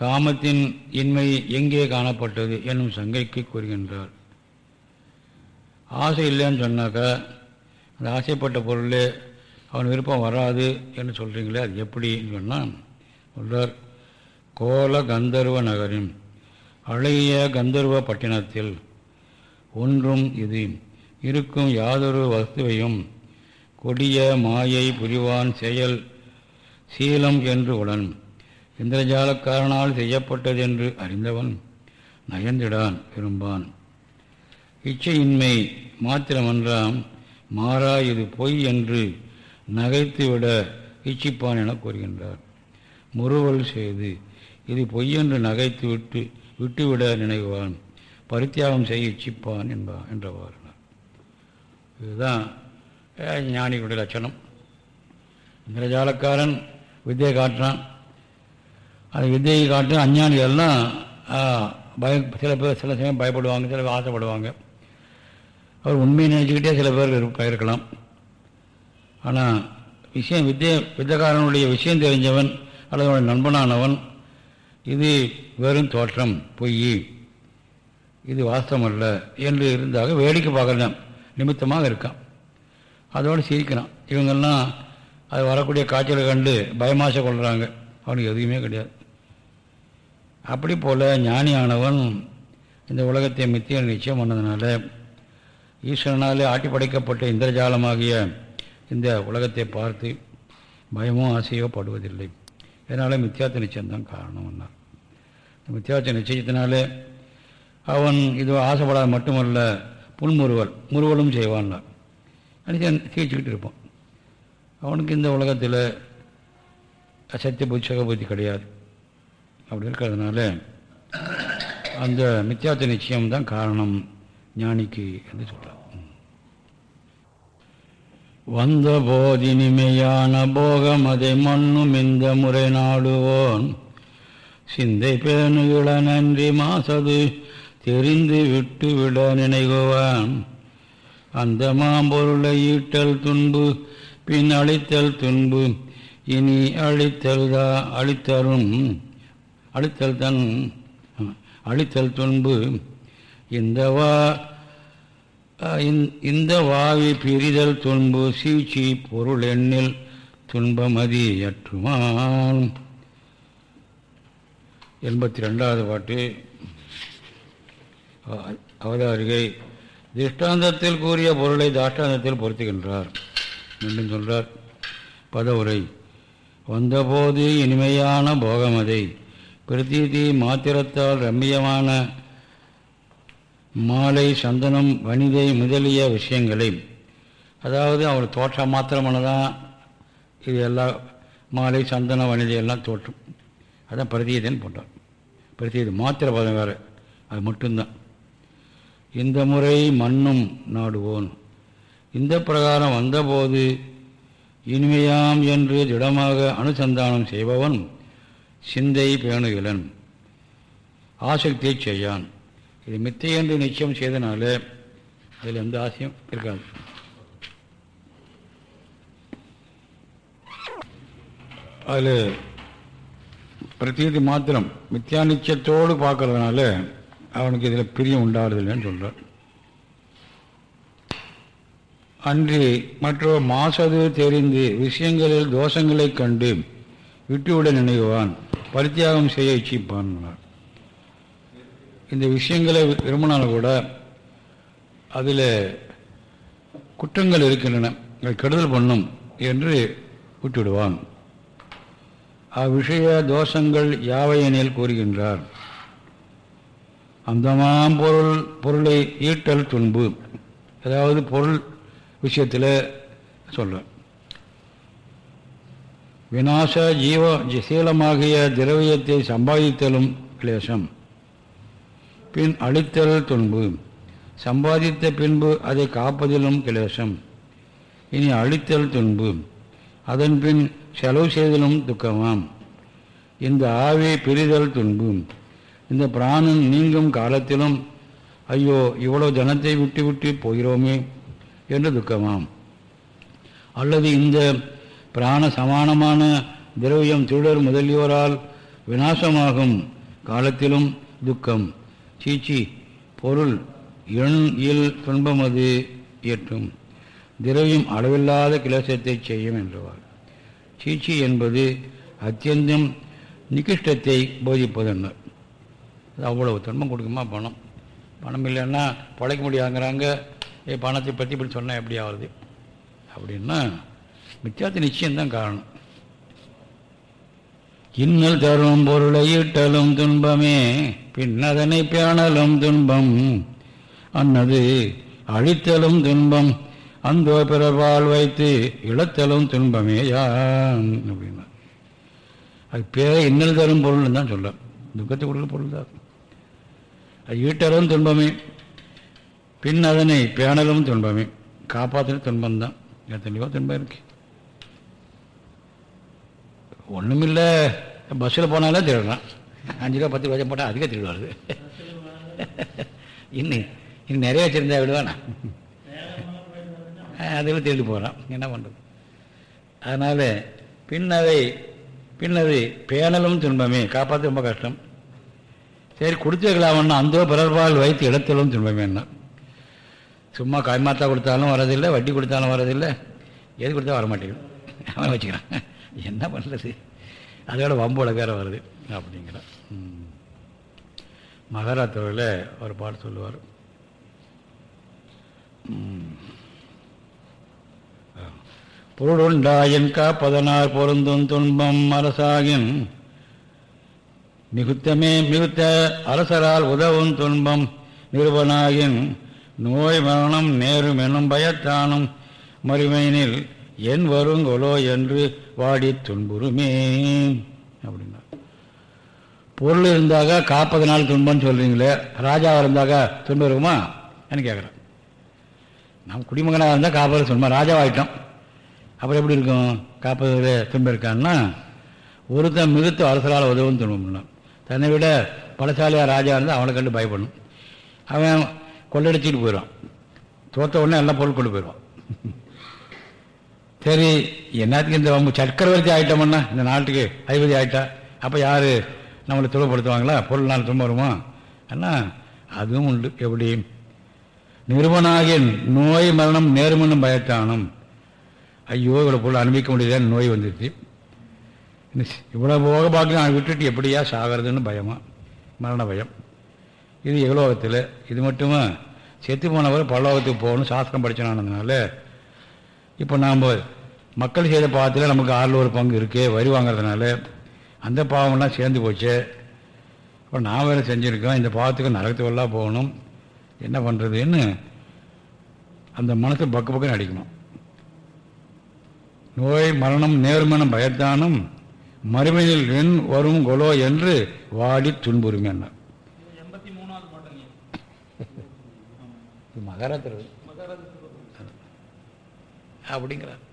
காமத்தின் இன்மை எங்கே காணப்பட்டது என்னும் சங்கைக்கு கூறுகின்றார். ஆசை இல்லைன்னு சொன்னாக்கா அந்த ஆசைப்பட்ட பொருளே அவன் விருப்பம் வராது என்று சொல்கிறீங்களே அது எப்படின்னு சொன்னால் உள்ளார் கோல கந்தர்வ நகரின் அழகிய கந்தர்வ பட்டினத்தில் ஒன்றும் இது இருக்கும் யாதொரு வஸ்துவையும் கொடிய மாயை புரிவான் செயல் சீலம் என்று உடன் இந்திரஜாலக்காரனால் செய்யப்பட்டது என்று அறிந்தவன் நயந்திடான் விரும்பான் இச்சையின்மை மாத்திரமன்றாம் மாறா இது பொய் என்று நகைத்துவிட இச்சிப்பான் என கூறுகின்றார். முறுவல் செய்து இது பொய்யென்று நகைத்து விட்டு விட்டுவிட நினைவான். பரித்தியாகம் செய்ய இச்சிப்பான் என்பான் என்றவாறு. இதுதான் ஞானிகளுடைய லட்சணம். இந்திரஜாலக்காரன் வித்தியை காட்டுறான் அது வித்தியை காட்டு அஞ்ஞானிகள்லாம் பய சில பேர் சில சமயம் பயப்படுவாங்க சில பேர் ஆசைப்படுவாங்க. அவர் உண்மையை நினச்சிக்கிட்டே சில பேர் இருக்கலாம் ஆனால் விஷயம் வித்திய வித்தகாரனுடைய விஷயம் தெரிஞ்சவன் அல்லது அவனுடைய நண்பனானவன் இது வெறும் தோற்றம் பொய். இது வாஸ்தவம் அல்ல என்று இருந்தாக வேடிக்கை பார்க்கலாம் நிமித்தமாக இருக்கான். அதோடு சிரிக்கிறான். இவங்கெல்லாம் அது வரக்கூடிய காய்ச்சலை கண்டு பயமாசை கொள்கிறாங்க அவனுக்கு எதுவுமே கிடையாது. அப்படி போல் ஞானியானவன் இந்த உலகத்தை மித்திய நிச்சயம் பண்ணதுனால ஈஸ்வரனாலே ஆட்டி படைக்கப்பட்ட இந்திரஜாலமாகிய இந்த உலகத்தை பார்த்து பயமோ ஆசையோ படுவதில்லை. இதனால் மித்தியாத்த நிச்சயம்தான் காரணம் என்னார் இந்த மித்தியாத்த நிச்சயத்தினாலே அவன் இது ஆசைப்படாத மட்டுமல்ல புன்முறுவல் முறுவலும் செய்வான்னார் மனுஷன் சிரிச்சுக்கிட்டு இருப்பான். அவனுக்கு இந்த உலகத்தில் சத்திய புத்தி சுக புத்தி கிடையாது. அப்படி இருக்கிறதுனால அந்த மித்தியாத்த நிச்சயம்தான் காரணம் ஞானிக்கு என்று சொல்கிறார் வந்த போதினிமையான போகம் அதை மண்ணும் இந்த முறை நாடுவோன் சிந்தை பேணுகிற நன்றி மாசது தெரிந்து விட்டு விட நினைகுவான். அந்த மாம்பொருளை ஈட்டல் துன்பு பின் அழித்தல் துன்பு இனி அழித்தல் தா அழித்தரும் அழித்தல் தன் அழித்தல் துன்பு. இந்த வா இந்த- இந்த வாவி பிரிதல் துன்பு சீச்சி பொருள் எண்ணில் துன்பமதி அற்றுமான் எண்பத்தி ரெண்டாவது பாட்டு அவதாரிகை. திஷ்டாந்தத்தில் கூறிய பொருளை தாஷ்டாந்தத்தில் பொருத்துகின்றார். மீண்டும் சொல்றார். பதவுரை. வந்தபோது இனிமையான போகமதை. பிரதீதி மாத்திரத்தால் ரம்மியமான மாலை சந்தனம் வனிதை முதலிய விஷயங்களை அதாவது அவர் தோற்றம் மாத்திரமானதான் இது எல்லாம் மாலை சந்தன வனிதை எல்லாம் தோற்றும். அதான் பிரதீதன் போட்டார் பிரதீது மாத்திர பதம் வேறு. அது மட்டும்தான். இந்த முறை மண்ணும் நாடுவோன். இந்த பிரகாரம் வந்தபோது இனிமையாம் என்று திடமாக அனுசந்தானம் செய்பவன் சிந்தை பேணுகிலன். ஆசக்தியை செய்யான். இது மித்தை என்று நிச்சயம் செய்தனால அதில் எந்த ஆசையும் இருக்காது. அதில் பிரதீதி மாத்திரம் மித்யா நிச்சயத்தோடு பார்க்கறதுனால அவனுக்கு இதில் பிரியம் உண்டாகிறதில்லைன்னு சொல்கிறார் அன்றி மற்றொரு மாசது தெரிந்து விஷயங்களில் தோஷங்களைக் கண்டு விட்டுவிட நினைவான் பரித்தியாகம் செய்ய இச்சிப்பான். இந்த விஷயங்களை விரும்பினாலும் கூட அதில் குற்றங்கள் இருக்கின்றன. கெடுதல் பண்ணும் என்று விட்டுவிடுவான். அவ்விஷய தோஷங்கள் யாவையெனில் கூறுகின்றார். அந்தமாம் பொருள் பொருளை ஈட்டல் துன்பு. அதாவது பொருள் விஷயத்தில் சொல்கிறேன் வினாச ஜீவ சீலமாகிய திரவியத்தை சம்பாதித்தலும் கிளேசம். பின் அழித்தல் துன்பு. சம்பாதித்த பின்பு அதை காப்பதிலும் கிளேசம். இனி அழித்தல் துன்பு. அதன் பின் செலவு செய்தலும் துக்கமாம். இந்த ஆவி பிரிதல் துன்பு. இந்த பிராணன் நீங்கும் காலத்திலும் ஐயோ இவ்வளோ ஜனத்தை விட்டு விட்டு போகிறோமே என்று துக்கமாம். அல்லது இந்த பிராண சமானமான திரவியம் திருடர் முதலியோரால் விநாசமாகும் காலத்திலும் துக்கம். சீச்சி பொருள் எண் இல் துன்பமது இயற்றும். திரவியம் அளவில்லாத கிளேசத்தை செய்யும் என்றவார் சீச்சி என்பது அத்தியந்தம் நிகிஷ்டத்தை போதிப்பதுன்னு அவ்வளவு துன்பம் கொடுக்குமா பணம்? பணம் இல்லைன்னா பழைக்க முடியாங்கிறாங்க பணத்தை பற்றி இப்படி சொன்னால் எப்படி ஆகுது அப்படின்னா மித்தியாத்த நிச்சயம்தான் காரணம். இன்னல் தரும் பொருளை ஈட்டலும் துன்பமே பின்னதனை பேணலும் துன்பம். அன்னது அழித்தலும் துன்பம் அந்த பிறவால் வைத்து இழத்தலும் துன்பமே யான் அப்படின்னா. அது பேர இன்னல் தரும் பொருள்னு தான் சொல்ல துக்கத்தை கொடுக்குற பொருள் தான் அது. ஈட்டலும் துன்பமே பின் அதனை பேணலும் துன்பமே காப்பாற்றுற துன்பம்தான். எத்தனையோ துன்பம் இருக்கு. ஒன்றுமில்லை பஸ்ஸில் போனாலே திருடுறான் அஞ்சு ரூபா பத்து ரூபா போட்டால் அதிகம் திருடு வருது இன்னும் இன்னும் நிறைய வச்சுருந்தா விடுவானா? அதில் திருடி போகிறான் என்ன பண்ணுறது அதனால் பின்னதை பின்னது பேணலும் துன்பமே. காப்பாற்ற ரொம்ப கஷ்டம். சரி கொடுத்து வைக்கலாமன்னா அந்த பிறர்பால் வைத்து இடத்திலும் துன்பமேன்னா சும்மா காய்மாத்தா கொடுத்தாலும் வரதில்லை வட்டி கொடுத்தாலும் வரதில்லை எது கொடுத்தா வர மாட்டேங்குது அவன் வச்சுக்கிறான். என்ன பண்ணுறது அதோட வம்போட வேற வருது அப்படிங்கிற. மகாராத்திரியில் ஒரு பாட்டு சொல்லுவார். பொருளுண்டாயின் காப்பதனார் பொருந்தும் துன்பம் அரசாகின். மிகுத்தமே மிகுத்த அரசரால் உதவும் துன்பம் நிறுவனாகின் நோய் மரணம் நேரும் எனும் பயத்தானும் மறுமையினில் என் வருங்கொலோ என்று வாடி துன்புறுமே. அப்படின்னா. பொருள் இருந்தாக காப்பதனால் துன்பம்னு சொல்கிறீங்களே ராஜாவாக இருந்தாக துன்பம் இருக்குமா? என்று கேட்குறேன் நம்ம குடிமகனாக இருந்தால் காப்பது துன்பம். ராஜாவாயிட்டோம். அப்புறம் எப்படி இருக்கும்? காப்பதில் துன்பம் இருக்கான்னா ஒருத்தன் மிகுத்த அரசரால் உதவும் துன்பம்னா. தன்னை விட பலசாலியாக ராஜா இருந்தால் அவனை கண்டு பயப்படணும். அவன் கொள்ளடிச்சிட்டு போயிடுவான். தோத்த உடனே எல்லாம் பொருள் கொண்டு போயிடுவான். சரி என்னத்துக்கு இந்த சக்கரவர்த்தி ஆகிட்டோம்னா இந்த நாட்டுக்கு அதிபதி ஆகிட்டா அப்போ யார் நம்மளை துன்பப்படுத்துவாங்களா பொருள் நாள் துன்பம் வருமா? அண்ணா அதுவும் உண்டு. எப்படி? நிறுவனாகிய நோய் மரணம் நேர்மனும் பயத்தானும். ஐயோ இவ்வளோ பொருள் அனுபவிக்க முடியல நோய் வந்துடுச்சு இவ்வளோ போக பார்க்க நான் விட்டுட்டு எப்படியா சாகிறதுன்னு பயமா? மரண பயம். இது எவ்வளோகத்தில் இது மட்டுமா? செத்து போனவர் பல்லோகத்துக்கு போகணும் சாஸ்திரம் படித்தனானதுனால இப்போ நாம் மக்கள் செய்த பாவத்தில் நமக்கு ஆறில் ஒரு பங்கு இருக்குது வரி வாங்குறதுனால அந்த பாவம்லாம் சேர்ந்து போச்சு. இப்போ நான் வேறு செஞ்சுருக்கோம் இந்த பாவத்துக்கு நரகத்துக்கெல்லாம் போகணும். என்ன பண்ணுறதுன்னு அந்த மனசு பக்கு பக்கம் அடிக்கணும். நோய் மரணம் நேர்மனம் பயத்தானும் மறுமையில் எண் வரும் கொலோ என்று வாடி துன்புறுமே என்ன? மகரத்தில் அப்படிங்கிறார்.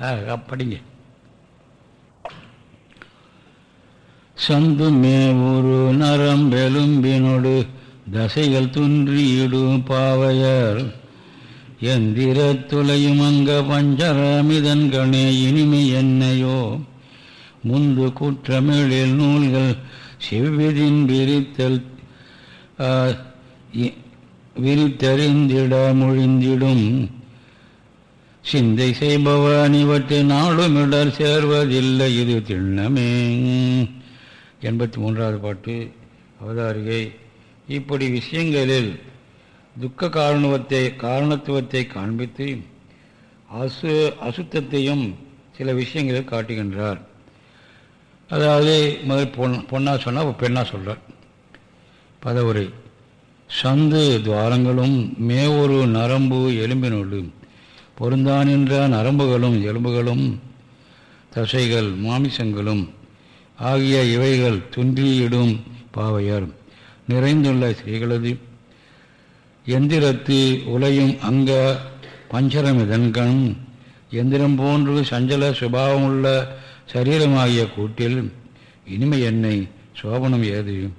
படிங்க. சந்து மேவுரு நரம்பெலும்பினோடு தசைகள் துன்றியிடும் பாவையர். எந்திர துளையும் அங்க பஞ்சரமிதன் கணே இனிமை என்னையோ? முந்து குற்றமிழில் நூல்கள் செவ்விதின் விரித்தல் விரித்தறிந்திட மொழிந்திடும். சிந்தை செய்பவன் இவற்றை நாளும் இடர் சேர்வதில்லை இது திண்ணமே. எண்பத்தி மூன்றாவது பாட்டு அவதாரிகை. இப்படி விஷயங்களில் துக்க காரணத்தை காரணத்துவத்தை காண்பித்து அசு அசுத்தத்தையும் சில விஷயங்களில் காட்டுகின்றார். அதாவது முதல் பொன் பொண்ணாக சொன்னால் பெண்ணாக சொல்கிறார் பதவுரை. சந்து துவாரங்களும் மேவொரு நரம்பு எலும்பினோடு பொருந்தான் என்ற நரம்புகளும் எலும்புகளும் தசைகள் மாமிசங்களும் ஆகிய இவைகள் துன்றியிடும் பாவையர். நிறைந்துள்ள ஸ்ரீகளது எந்திரத்து உலையும் அங்க பஞ்சரமிதன்கண் எந்திரம் போன்று சஞ்சல சுபாவமுள்ள சரீரமாகிய கூட்டில் இனிமை என்னை சோபனம் ஏது?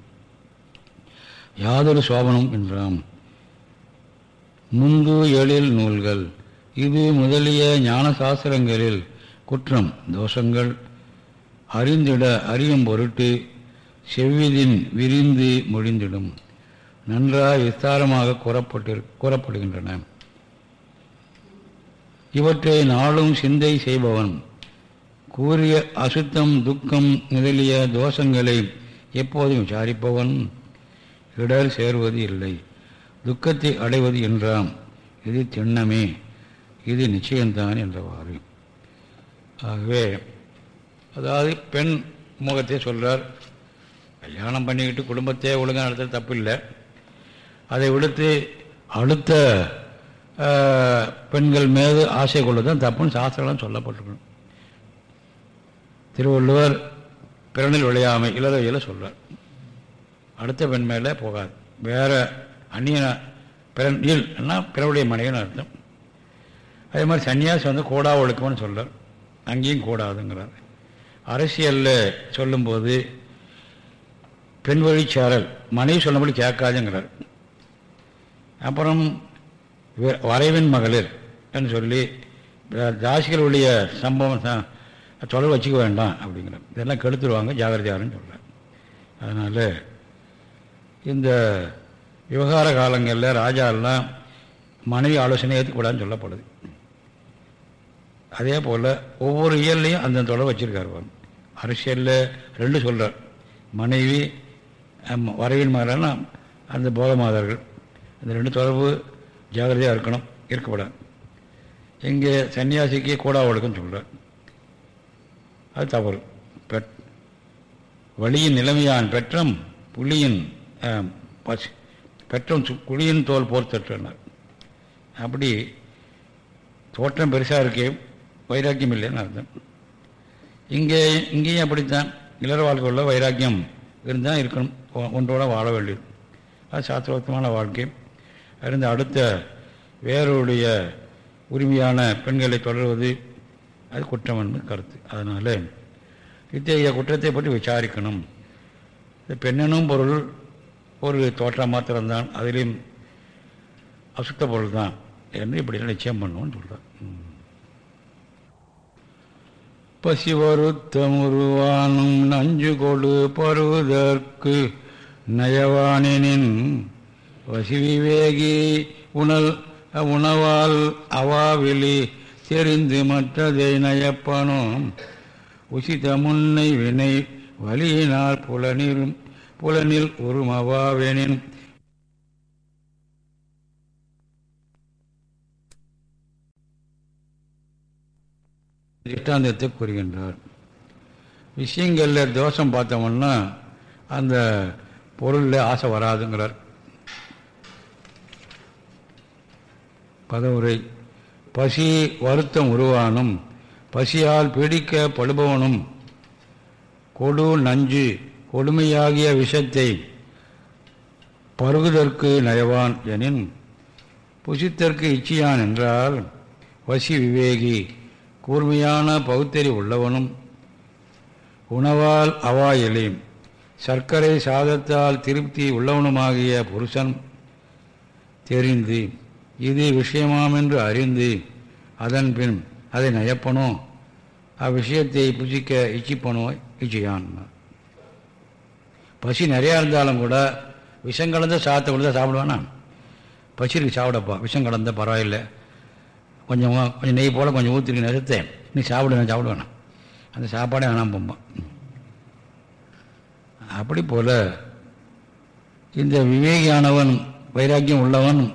யாதொரு சோபனம் என்றாம். முந்து எழில் நூல்கள் இது முதலிய ஞான சாஸ்திரங்களில் குற்றம் தோஷங்கள். அறிந்திட அறியும் பொருட்டு செவ்விதின் விரிந்து மொழிந்திடும் நன்றாக விஸ்தாரமாக கூறப்பட்டு கூறப்படுகின்றன. இவற்றை நாளும் சிந்தை செய்பவன். கூறிய அசுத்தம் துக்கம் முதலிய தோஷங்களை எப்போதும் விசாரிப்பவன். இடர் சேர்வது இல்லை. துக்கத்தை அடைவது என்றாம். இது திண்ணமே. இது நிச்சயம்தான் என்றவாறு. ஆகவே அதாவது பெண் முகத்தை சொல்கிறார் கல்யாணம் பண்ணிக்கிட்டு குடும்பத்தை ஒழுங்காக நடத்த தப்பு இல்லை அதை விடுத்து அடுத்த பெண்கள் மீது ஆசை கொள்வதும் தப்புன்னு சாஸ்திரம் சொல்லப்பட்டிருக்கணும். திருவள்ளுவர் பிறனில் விளையாமை இளவையில் சொல்கிறார் அடுத்த பெண் மேலே போகாது. வேறு அந்நிய பிறன் இல்லைன்னா பிறவுடைய மனைவின்னு அர்த்தம். அதே மாதிரி சன்னியாசி வந்து கூடா ஒழுக்கம்னு சொல்கிறார் அங்கேயும் கூடாதுங்கிறார். அரசியலில் சொல்லும்போது பெண் வழிச்சாரல் மனைவி சொன்னபடி கேட்காதுங்கிறார். அப்புறம் வரைவின் மகளிர் என்று சொல்லி தாசிகளுடைய சம்பவம் தொடர் தொடர்பு வச்சுக்க வேண்டாம் அப்படிங்கிறார். இதெல்லாம் கெடுத்துருவாங்க ஜாகிரதையாருன்னு சொல்கிறார் அதனால் இந்த விவகார காலங்களில் ராஜா எல்லாம் மனைவி ஆலோசனை ஏற்றுக்கூடாதுன்னு சொல்லப்படுது. அதே போல் ஒவ்வொரு இயல்லையும் அந்தந்த தொடர்பு வச்சுருக்கார் பாருங்க. அரசியலில் ரெண்டு சொல்கிறார் மனைவி வரவின் மகளான அந்த போதமாதார்கள் அந்த ரெண்டு தொடர்பு ஜாகிரதையாக இருக்கணும் இருக்கப்படாது. இங்கே சன்னியாசிக்கு கூடா ஒழுக்கம் சொல்கிறார் அது தவறு. பெட் வழியின் நிலைமையான் பெற்றம் புலியின் பசி. பெற்றம் சு- தோல் போர்த்தற்றார் அப்படி தோற்றம் பெருசாக இருக்கே வைராக்கியம் இல்லைன்னு அர்த்தம். இங்கே இங்கேயும் அப்படித்தான். இளர வாழ்க்கையுள்ள வைராக்கியம் இருந்தால் இருக்கணும். ஒ- ஒன்றோட வாழ வேண்டியது. அது சாஸ்திரோத்தமான வாழ்க்கை. இருந்து அடுத்த வேறொருடைய உரிமையான பெண்களை தொடர்வது அது குற்றம் என்பது கருத்து. அதனால் இத்தகைய குற்றத்தை பற்றி விசாரிக்கணும். இந்த பொருள் ஒரு தோற்றம் மாத்திரம்தான். அதிலையும் அசுத்த பொருள் தான் என்று இப்படி நிச்சயம் பண்ணுவோன்னு சொல்கிறார் பசிவருத்தமுருவானும் நஞ்சு கொடு பருவதற்கு நயவானினின் வசிவிவேகி உணல் உணவால் அவாவிலி தெரிந்து மற்றதை நயப்பனும். உசித முன்னை வினை வலியினால் புலனில் புலனில் உருமவாவெனின் திஷ்டாந்தத்தை கூறுகின்றார். விஷயங்களில் தோஷம் பார்த்தோம்னா அந்த பொருளில் ஆசை வராதுங்கிறார். பதவுரை பசி வருத்தம் உருவானும் பசியால் பீடிக்கப்படுபவனும் கொடு நஞ்சு கொடுமையாகிய விஷத்தை பருகுதற்கு நயவான் எனின் புசித்தற்கு இச்சியான் என்றால் வசி விவேகி கூர்மையான பகுத்தறி உள்ளவனும் உணவால் அவாயலி சர்க்கரை சாதத்தால் திருப்தி உள்ளவனுமாகிய புருஷன் தெரிந்து இது விஷயமாமென்று அறிந்து அதன் பின் அதை நயப்பனோ? அவ்விஷயத்தை புசிக்க இச்சிப்பனோ? இச்சியான். பசி நிறையா இருந்தாலும் கூட விஷம் கலந்த சாதத்தை கொடுத்தா சாப்பிடுவானா? பசி சாப்பிடப்பா. விஷம் கலந்த பரவாயில்லை. கொஞ்சம் கொஞ்சம் நெய் போல் கொஞ்சம் ஊற்றிருக்கு நிறுத்த நீ சாப்பிடு நான் சாப்பிட வேணாம். அந்த சாப்பாடே வேணாம் போம்பான் அப்படி போல் இந்த விவேகியானவன் வைராக்கியம் உள்ளவன்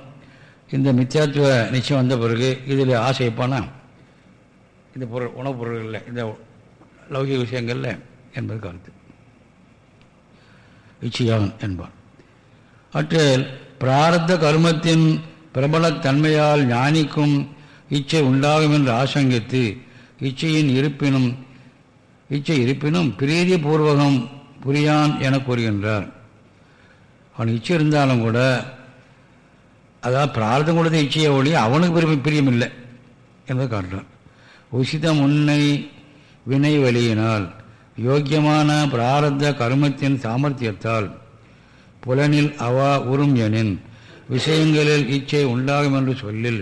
இந்த மித்தியாத்துவ நிச்சயம் வந்த பிறகு இதில் ஆசைப்பானா இந்த பொருள் உணவுப் பொருள்களில் இந்த லௌகிக விஷயங்களில் என்பது கருத்து. இச்சியான் என்பான். அற்றில் பிராரத்த கர்மத்தின் பிரபலத்தன்மையால் ஞானிக்கும் இச்சை உண்டாகும் என்று ஆசங்கித்து இச்சையின் இருப்பினும் இச்சை இருப்பினும் பிரீதி பூர்வகம் புரியான் என கூறுகின்றார். அவன் இச்சை இருந்தாலும் கூட அதாவது பிரார்த்தம் கொடுத்த இச்சையை ஒளி அவனுக்கு பெருமை பிரியமில்லை என்பதை காட்டுறான். உசிதம் உன்னை வினை வழியினால் யோக்கியமான பிராரத்த கர்மத்தின் சாமர்த்தியத்தால் புலனில் அவா உறும் எனின் விஷயங்களில் இச்சை உண்டாகும் என்று சொல்லில்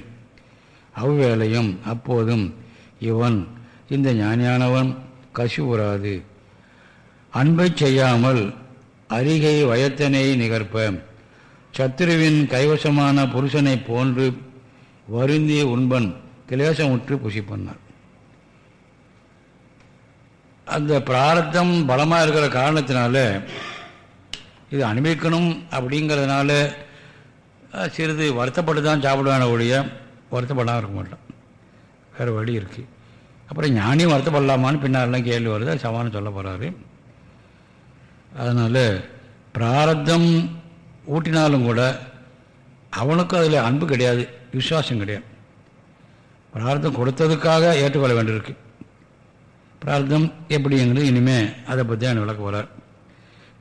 அவ்வேளையும் அப்போதும் இவன் இந்த ஞானியானவன் கசிவுறாது அன்பை செய்யாமல் அருகை வயத்தனை நிகர்ப்ப. சத்துருவின் கைவசமான புருஷனை போன்று வருந்தி உண்பன் கிளேசமுற்று புசிப்பன்னார். அந்த பிராரத்தம் பலமாக இருக்கிற காரணத்தினால இது அனுபவிக்கணும் அப்படிங்கிறதுனால சிறிது வருத்தப்பட்டு தான் சாப்பிடுவான ஒழிய வருத்தப்படாமல் இருக்க மாட்டான் வேறு வழி இருக்குது அப்புறம் ஞானியும் வருத்தப்படலாமான்னு பின்னாரெல்லாம் கேள்வி வருது. அது சமானம் சொல்ல போகிறாரு அதனால் பிராரத்தம் ஊட்டினாலும் கூட அவனுக்கும் அதில் அன்பு கிடையாது. விசுவாசம் கிடையாது. பிரார்த்தம் கொடுத்ததுக்காக ஏற்றுக்கொள்ள வேண்டியிருக்கு. பிரார்த்தம் எப்படிங்கிறது இனிமேல் அதை பற்றி அவன் விளக்க போகிறார்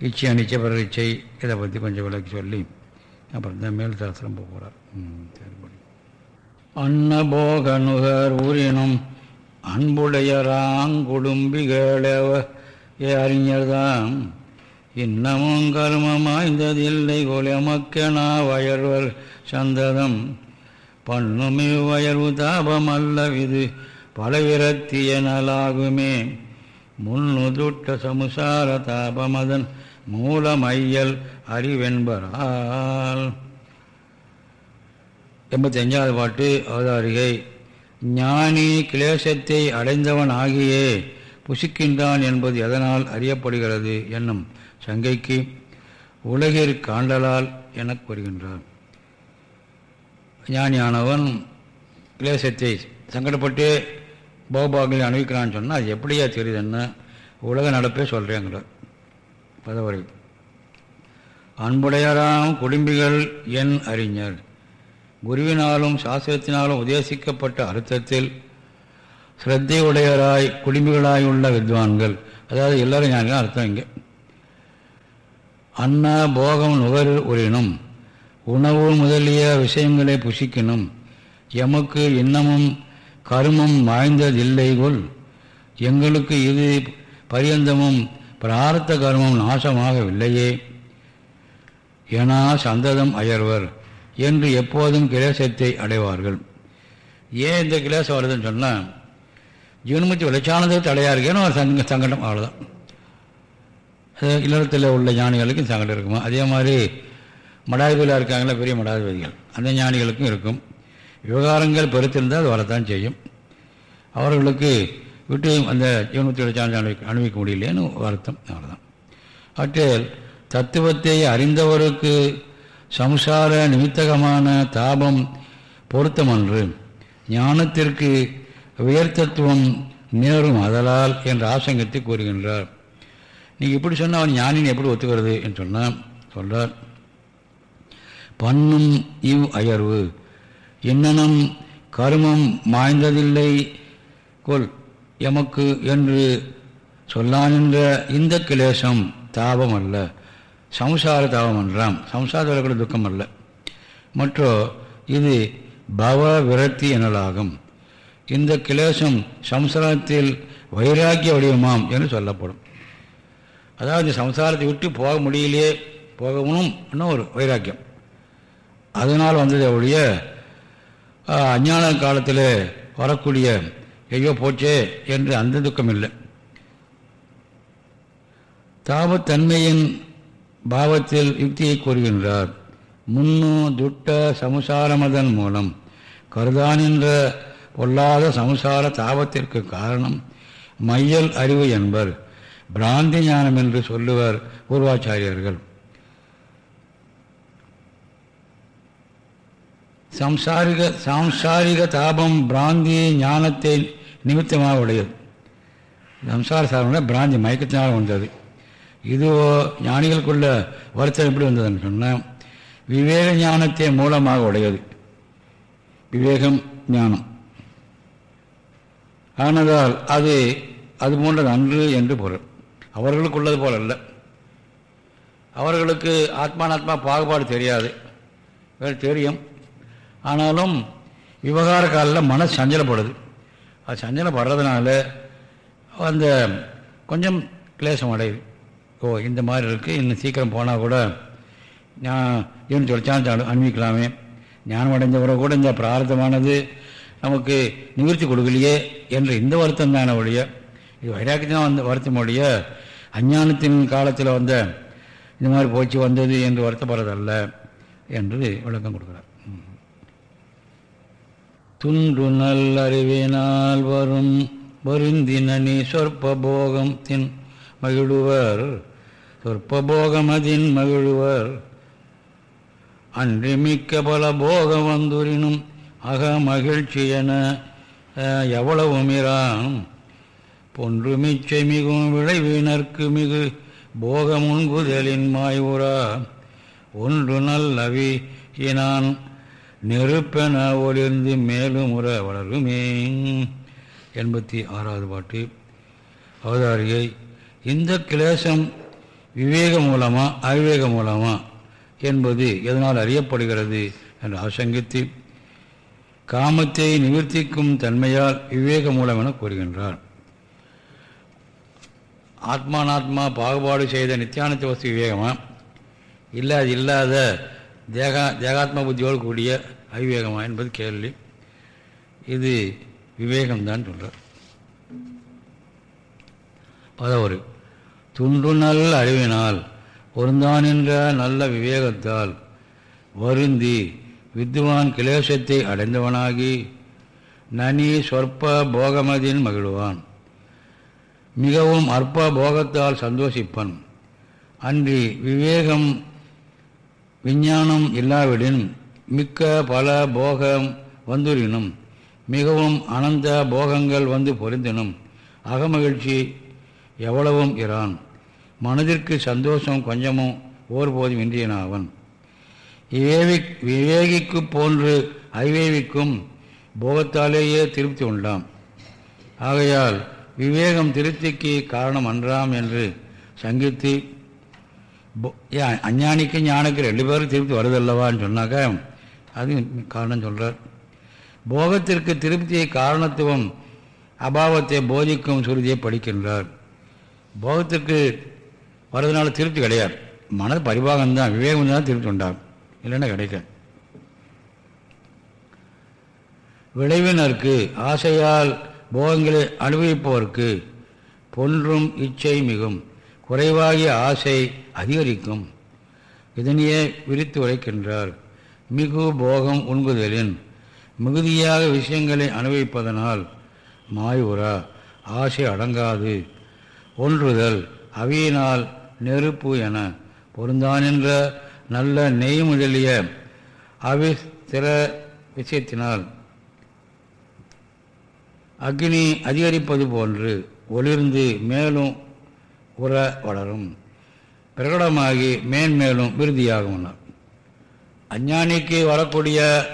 இச்சை அனிச்சை பிறர் இச்சை இதை பற்றி கொஞ்சம் விளக்கி சொல்லி அப்புறம் தான் மேல் சாஸ்திரம் போக போகிறார் சரிபடி அன்னபோக அன்னபோகனுகர் ஊரினும் அன்புடையராங்குடும்பிகளவ ஏ அறிஞர்தாம் இன்னமும் கர்மமாய்ந்ததில்லை குலமக்கெனா வயர்வர் சந்ததம். பண்ணுமி வயர்வு தாபம் அல்லவிது பலவிரத்தியனலாகுமே முன்னுதுட்ட சமுசார தாபமதன் மூலமையல் அறிவென்பரால். எண்பத்தி அஞ்சாவது பாட்டு அவதாரிகை. ஞானி கிளேசத்தை அடைந்தவன் ஆகியே புசிக்கின்றான் என்பது எதனால் அறியப்படுகிறது என்னும் சங்கைக்கு உலகிற் காண்டலால் எனக் கூறுகின்றார். ஞானியானவன் கிளேசத்தை சங்கடப்பட்டு போகபாகங்களை அணிவிக்கிறான்னு சொன்னால் அது எப்படியா தெரியுதுன்னு உலக நடப்பே சொல்கிறேங்கிறார் பதவரை. அன்புடையராம் குடும்பிகள் என் அறிஞர். குருவினாலும் சாஸ்திரத்தினாலும் உதேசிக்கப்பட்ட அர்த்தத்தில் ஸ்ரத்தையுடையராய் உடையராய் உள்ள வித்வான்கள். அதாவது எல்லாரும் ஞானிகள் அர்த்தம் இங்கே. அன்ன போகம் நுகர் உரினும் உணவு முதலிய விஷயங்களை புசிக்கணும் எமக்கு இன்னமும் கருமம் வாய்ந்ததில்லைகொள் எங்களுக்கு இது பரியந்தமும் பிரார்த்த கர்மம் நாசமாகவில்லையே. என சந்ததம் அயர்வர். என்று எப்போதும் கிளேசத்தை அடைவார்கள். ஏன் இந்த கிளேசம் வருதுன்னு சொன்னால் ஜீவன்முத்தி விளைச்சானதை தடையாக இருக்கேன்னு ஒரு சங்க சங்கடம் அவ்வளோதான் இல்லத்தில் உள்ள ஞானிகளுக்கும் சங்கடம் இருக்குமா? அதே மாதிரி மடாதிபதியாக இருக்காங்களா? பெரிய மடாதிபதிகள். அந்த ஞானிகளுக்கும் இருக்கும். விவகாரங்கள் பெருத்திருந்தால் அது வரத்தான் செய்யும். அவர்களுக்கு விட்டு அந்த ஜீவனத்தை விளைச்சான அனுபவிக்க முடியலேன்னு வருத்தம் அவ்வளோதான் அவற்றில் தத்துவத்தை அறிந்தவருக்கு சம்சார நிமித்தகமான தாபம் பொருத்தமன்று. ஞானத்திற்கு உயர்த்தத்துவம் நேரும் அதலால் என்ற ஆசங்கத்தை கூறுகின்றார். நீங்கள் இப்படி சொன்னால் அவன் ஞானின் எப்படி ஒத்துக்கிறது என்று சொன்னால் சொல்கிறார் பண்ணும் இவ் அயர்வு. இன்னனும் கருமம் மாய்ந்ததில்லை. கொல் எமக்கு என்று சொல்லானின்ற இந்த கிளேசம் தாபம் அல்ல சம்சார தாபம் என்றாம் சம்சாரத்தில் கூட துக்கம் அல்ல மற்றோ இது பவ விரக்தி எனலாகும். இந்த கிளேசம் சம்சாரத்தில் வைராக்கிய வடிவமாம் என்று சொல்லப்படும். அதாவது சம்சாரத்தை விட்டு போக முடியலையே போகணும் ஒரு வைராக்கியம். அதனால் வந்தது ஒழிய அஞ்ஞான காலத்தில் வரக்கூடிய ஐயோ போச்சே என்று அந்த துக்கம் இல்லை தாபத்தன்மையின் பாவத்தில் யுக்தியை கூறுகின்றார். முன்னு துட்ட சமுசாரமதன் மூலம் கருதானின்ற பொல்லாத சமுசார தாபத்திற்கு காரணம் மையல் அறிவு என்பர். பிராந்தி ஞானம் என்று சொல்லுவர் பூர்வாச்சாரியர்கள். சம்சாரிக சாம்சாரிக தாபம் பிராந்தி ஞானத்தை நிமித்தமாக உடையது. சம்சார சாரம் பிராந்தி மயக்கத்தினால் வந்தது இதுவோ ஞானிகளுக்குள்ள வருத்தம் எப்படி வந்ததுன்னு சொன்னால் விவேக ஞானத்தை மூலமாக உடையது. விவேகம் ஞானம். ஆனதால் அது அது போன்றது அன்று என்று பொருள். அவர்களுக்கு உள்ளது போல அல்ல. அவர்களுக்கு ஆத்மானாத்மா பாகுபாடு தெரியாது. வேறு தெரியும். ஆனாலும் விவகார காலில் மன சஞ்சலப்படுது. அது சஞ்சலப்படுறதுனால அந்த கொஞ்சம் கிளேசம் அடையுது. ஓ இந்த மாதிரி இருக்குது இன்னும் சீக்கிரம் போனால் கூட நான் இவன் சொல்லிச்சான் அனுபவிக்கலாமே ஞானம் அடைஞ்சவரை கூட இந்த பிரார்த்தமானது நமக்கு நிவர்த்தி கொடுக்கலையே என்ற இந்த வருத்தம் தானே ஒழிய இது வைராக்கியம் வந்த வருத்தம் ஒழிய அஞ்ஞானத்தின் காலத்தில் வந்த இந்த மாதிரி போச்சு வந்தது என்று வருத்தப்படுறதல்ல என்று விளக்கம் கொடுக்குறார். நல் நல்லறிவினால் வரும் வருந்தினி சொற்ப போகம் தின் மகிழுவர் சொற்பபோகமதின் போகமதின் மகிழுவர். அன்றி மிக்க பல போகம் வந்துரினும் அக மகிழ்ச்சி என எவ்வளவுமிரான் பொன்று மிச்சை மிகும் விளைவினர்க்கு மிகு போகமுன்குதலின் மாய்வுரா ஒன்று நல்லவி இனான் நெருப்பென ஒளிர்ந்து மேலும் உற வளருமே. எண்பத்தி ஆறாவது பாட்டு. அவதாரியை இந்த கிளேசம் விவேக மூலமா அவிவேக மூலமா என்பது எதனால் அறியப்படுகிறது என்று ஆசங்கித்து காமத்தை நிவர்த்திக்கும் தன்மையால் விவேக மூலம் என கூறுகின்றார். ஆத்மானாத்மா பாகுபாடு செய்த நித்தியானத்த வசதி விவேகமா? இல்லை அது இல்லாத தேகா தேகாத்மா புத்தியோடு கூடிய அவிவேகமா என்பது கேள்வி. இது விவேகம்தான் சொல்கிறார் பதவரு. துண்டு நல்ல அறிவினால் பொருந்தான் என்ற நல்ல விவேகத்தால் வருந்தி வித்வான் கிளேசத்தை அடைந்தவனாகி நனி சொற்ப போகமதின் மகிழ்வான். மிகவும் அற்ப போகத்தால் சந்தோஷிப்பன். அன்றி விவேகம் விஞ்ஞானம் இல்லாவிடின் மிக்க பல போகம் வந்துரினும் மிகவும் அனந்த போகங்கள் வந்து பொருந்தினும் அகமகிழ்ச்சி எவ்வளவும் இரான். மனதிற்கு சந்தோஷம் கொஞ்சமும் ஓர்போதும் இன்றியனாவன். விவேகி விவேகிக்கு போன்று ஐவேவிக்கும் போகத்தாலேயே திருப்தி உண்டாம். ஆகையால் விவேகம் திருப்திக்கு காரணம் அன்றாம் என்று சங்கித்து அஞ்ஞானிக்கு ஞானிக்கு ரெண்டு பேரும் திருப்தி வருதல்லவான்னு சொன்னாக்க அது காரணம் சொல்கிறார் போகத்திற்கு திருப்தியை காரணத்துவம் அபாவத்தை போதிக்கும் சுருதியை படிக்கின்றார். போகத்திற்கு வர்றதுனால திருப்தி கிடையாது. மனது பரிபாகம்தான் விவேகம் தான் திருப்தி உண்டாகும். இல்லைன்னா கிடைக்காது. விளைவினருக்கு ஆசையால் போகங்களை அனுபவிப்பவர்க்கு பொன்றும் இச்சை மிகும். குறைவாகிய ஆசை அதிகரிக்கும். இதனையே விரித்து உரைக்கின்றார். மிகு போகம் உண்குதலின். மிகுதியாக விஷயங்களை அனுபவிப்பதனால் மாயுரா ஆசை அடங்காது. ஒன்றுதல் அவியினால் நெருப்பு என பொருந்தானென்ற நல்ல நெய் முதலிய அவிஸ்திர விஷயத்தினால் அக்னி அதிகரிப்பது போன்று ஒளிர்ந்து மேலும் உற வளரும். பிரகடமாகி மேன்மேலும் விருதியாகும் அஞ்ஞானிக்கு வரக்கூடிய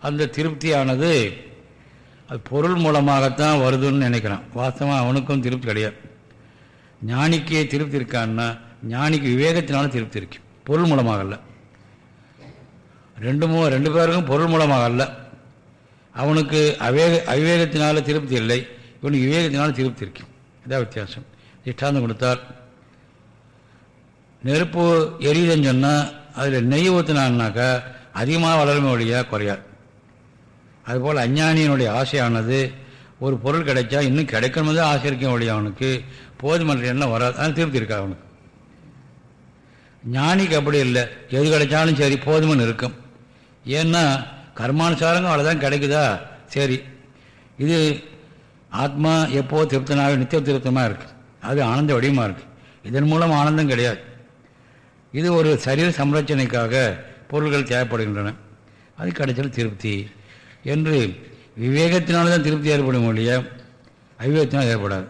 அந்த திருப்தியானது அது பொருள் மூலமாகத்தான் வருதுன்னு நினைக்கிறான். வாஸ்தவமாக அவனுக்கும் திருப்தி கிடையாது. ஞானிக்கு திருப்தி இருக்கான்னா ஞானிக்கு விவேகத்தினால திருப்தி இருக்கு பொருள் மூலமாக அல்ல ரெண்டு மூ ரெண்டு பேருக்கும் பொருள் மூலமாக அல்ல அவனுக்கு அவேக அவிவேகத்தினால திருப்தி இல்லை இவனுக்கு விவேகத்தினால திருப்தி இருக்கு இதான் வித்தியாசம். திஷ்டாந்தம் கொடுத்தார் நெருப்பு எரியுதுன்னு சொன்னால் அதில் நெய் ஊற்றினான்னாக்கா அதிகமாக வளருமே ஒழியா குறையாது. அதுபோல் அஞ்ஞானியினுடைய ஆசையானது ஒரு பொருள் கிடைச்சா இன்னும் கிடைக்கணும் தான் ஆசை இருக்கேன் ஒழிய அவனுக்கு போதுமன்ற எண்ணம் வராது. அது திருப்தி இருக்கா அவனுக்கு? ஞானிக்கு அப்படி இல்லை. எது கிடைச்சாலும் சரி போதுமன்னு இருக்கும். ஏன்னா கர்மானுசாரங்க அவ்வளோதான் கிடைக்குதா? சரி. இது ஆத்மா எப்போது திருப்தனாக நித்திய திருப்தமாக இருக்குது அது ஆனந்த வடிவமாக இருக்குது இதன் மூலம் ஆனந்தம் கிடையாது. இது ஒரு சரீர சம்ரட்சணைக்காக பொருள்கள் தேவைப்படுகின்றன. அது கிடைச்சல் திருப்தி என்று விவேகத்தினால்தான் திருப்தி ஏற்படும் இல்லையா? அவிவேகத்தினால் ஏற்படாது.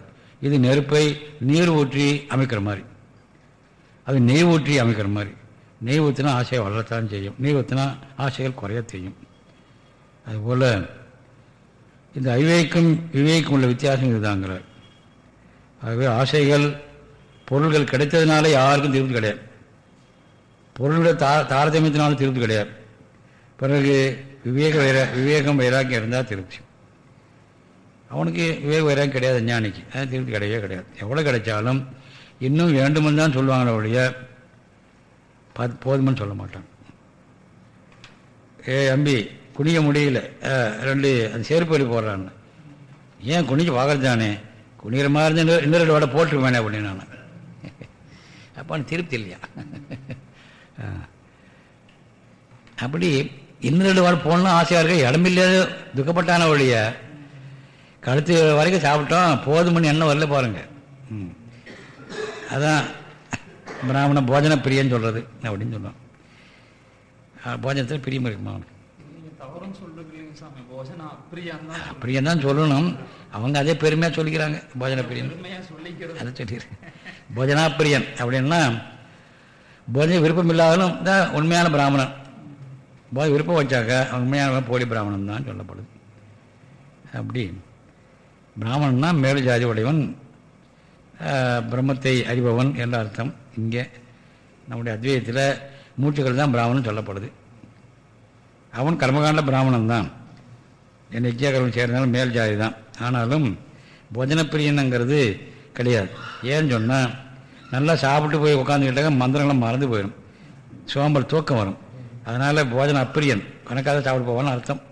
இது நெருப்பை நீர் ஊற்றி அமைக்கிற மாதிரி. அது நெய் ஊற்றி அமைக்கிற மாதிரி. நெய் ஊற்றினா ஆசையை வளரத்தான் செய்யும். நெய் ஊற்றினா ஆசைகள் குறைய செய்யும். அதுபோல் இந்த அவிவேகம் விவேக்கும் உள்ள வித்தியாசம் இதுதாங்கிறார் ஆகவே ஆசைகள் பொருள்கள் கிடைத்ததுனால யாருக்கும் திருப்தி கிடையாது. பொருள்கள் தா தாரதமியத்தினாலும் திருப்தி கிடையாது. பிறகு விவேக வைரா விவேகம் வைராக்கியம் இருந்தால் திருப்தி. அவனுக்கு விவேக வைராக்கியம் கிடையாது ஞானிக்கு. அது திருப்தி கிடையவே கிடையாது. எவ்வளோ கிடைச்சாலும் இன்னும் வேண்டுமென்னு தான் சொல்லுவாங்களே ஒழிய பத் போதுமென்னு சொல்ல மாட்டான். ஏ அம்பி குனிய முடியல. ரெண்டு அந்த செருப்பு வலி போடுறான்னு. ஏன் குனிஞ்சு பார்க்கறது தானே? குனிகிற மாதிரி இருந்தால் இன்னும் ரெண்டு வடை போட்டுருவேனே அப்படின்னு நான். அப்போ திருப்தி இல்லையா? அப்படி இன்னும் ரெண்டு வாரம் போகணும் ஆசையாக இருக்க இடமில்லாத துக்கப்பட்டான வழிய கழுத்து வரைக்கும் சாப்பிட்டோம். போதுமணி எண்ணம் வரல பாருங்க. ம். அதான் பிராமண போஜன பிரியன்னு சொல்கிறது அப்படின்னு சொல்லுவான் போஜனத்தில் பிரியம் இருக்குமா பிரியம் தான் சொல்லணும். அவங்க அதே பெருமையாக சொல்லிக்கிறாங்க போஜன பிரியன் அதை சொல்லிடுறேன் போஜனா பிரியன் அப்படின்னா போஜன விருப்பம் இல்லாதலும் தான் உண்மையான பிராமணன். போதை விருப்பம் வச்சாக்க உண்மையான போலி பிராமணன் தான் சொல்லப்படுது. அப்படி. பிராமணன்னா மேல் ஜாதி உடையவன் பிரம்மத்தை அறிபவன் என்ற அர்த்தம். இங்கே நம்முடைய அத்வைதத்தில் மூச்சுக்கள் தான் பிராமணன் சொல்லப்படுது. அவன் கர்மகாண்ட பிராமணன் தான் என் நிச்சயகர்மம் சேர்ந்தாலும் மேல் ஜாதி தான். ஆனாலும் போஜனப்பிரியனுங்கிறது கிடையாது. ஏன்னு சொன்னால் நல்லா சாப்பிட்டு போய் உட்காந்துக்கிட்டாக்க மந்திரங்கள்லாம் மறந்து போயிடும். சோம்பல் தூக்கம் வரும். அதனால் போஜன அப்பிரியன் கணக்காக சாப்பிட்டு போவான்னு அர்த்தம்.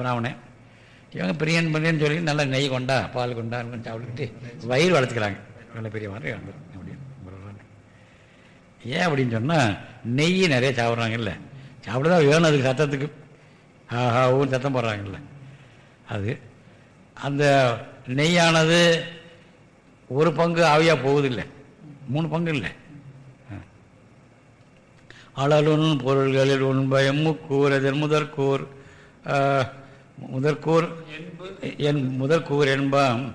பிராமணன். இவங்க பிரியன் பிரியன் சொல்லி நல்லா நெய் கொண்டா பால் கொண்டா கொஞ்சம் சாப்பிட்டுக்கிட்டு வயிறு வளர்த்துக்கிறாங்க. நல்ல பெரிய மாதிரி இறந்துடும் அப்படின்னு ஏன் அப்படின்னு சொன்னால் நெய் நிறைய சாப்பிட்றாங்கல்ல. சாப்பிடதான் வேணும் அதுக்கு சத்தத்துக்கு. ஆஹா ஊன்னு சத்தம் போடுறாங்கல்ல. அது அந்த நெய்யானது ஒரு பங்கு ஆவியாக போகுதில்லை. மூணு பங்கு இல்லை. அழலுன் பொருள்களில் உண்பயம் முக்கூர் எதிர் முதற்கூர். முதற்கூர் என் முதற்கூர் என்பாம்.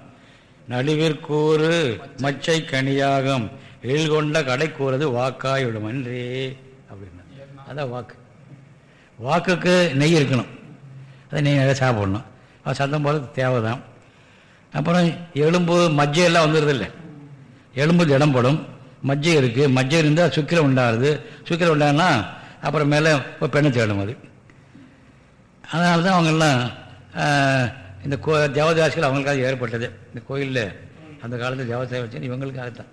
நடுவிற்கூறு மச்சை கனியாகம். எழில் கொண்ட கடை கூறது வாக்காயிடும் அன்றே அப்படின்னா. அதான் வாக்கு. வாக்குக்கு நெய் இருக்கணும். அதை நெய் நிறைய சாப்பிடணும். அது சத்தம் போகிறது தேவை தான் அப்புறம் எலும்பு மஜ்ஜையெல்லாம் வந்துடுது எலும்பு திடம்படும் மஜ்ஜை இருக்குது மஜ்ஜை இருந்தால் சுக்கிரம் உண்டாகுது சுக்கிரம் உண்டானா அப்புறம் மேலே பெண்ணை தேடும் அது. அதனால தான் அவங்கெல்லாம் இந்த கோ தேவதாசிகள் அவங்களுக்காக ஏற்பட்டது. இந்த கோயிலில் அந்த காலத்தில் தேவதாசி வச்சு இவங்களுக்காகத்தான்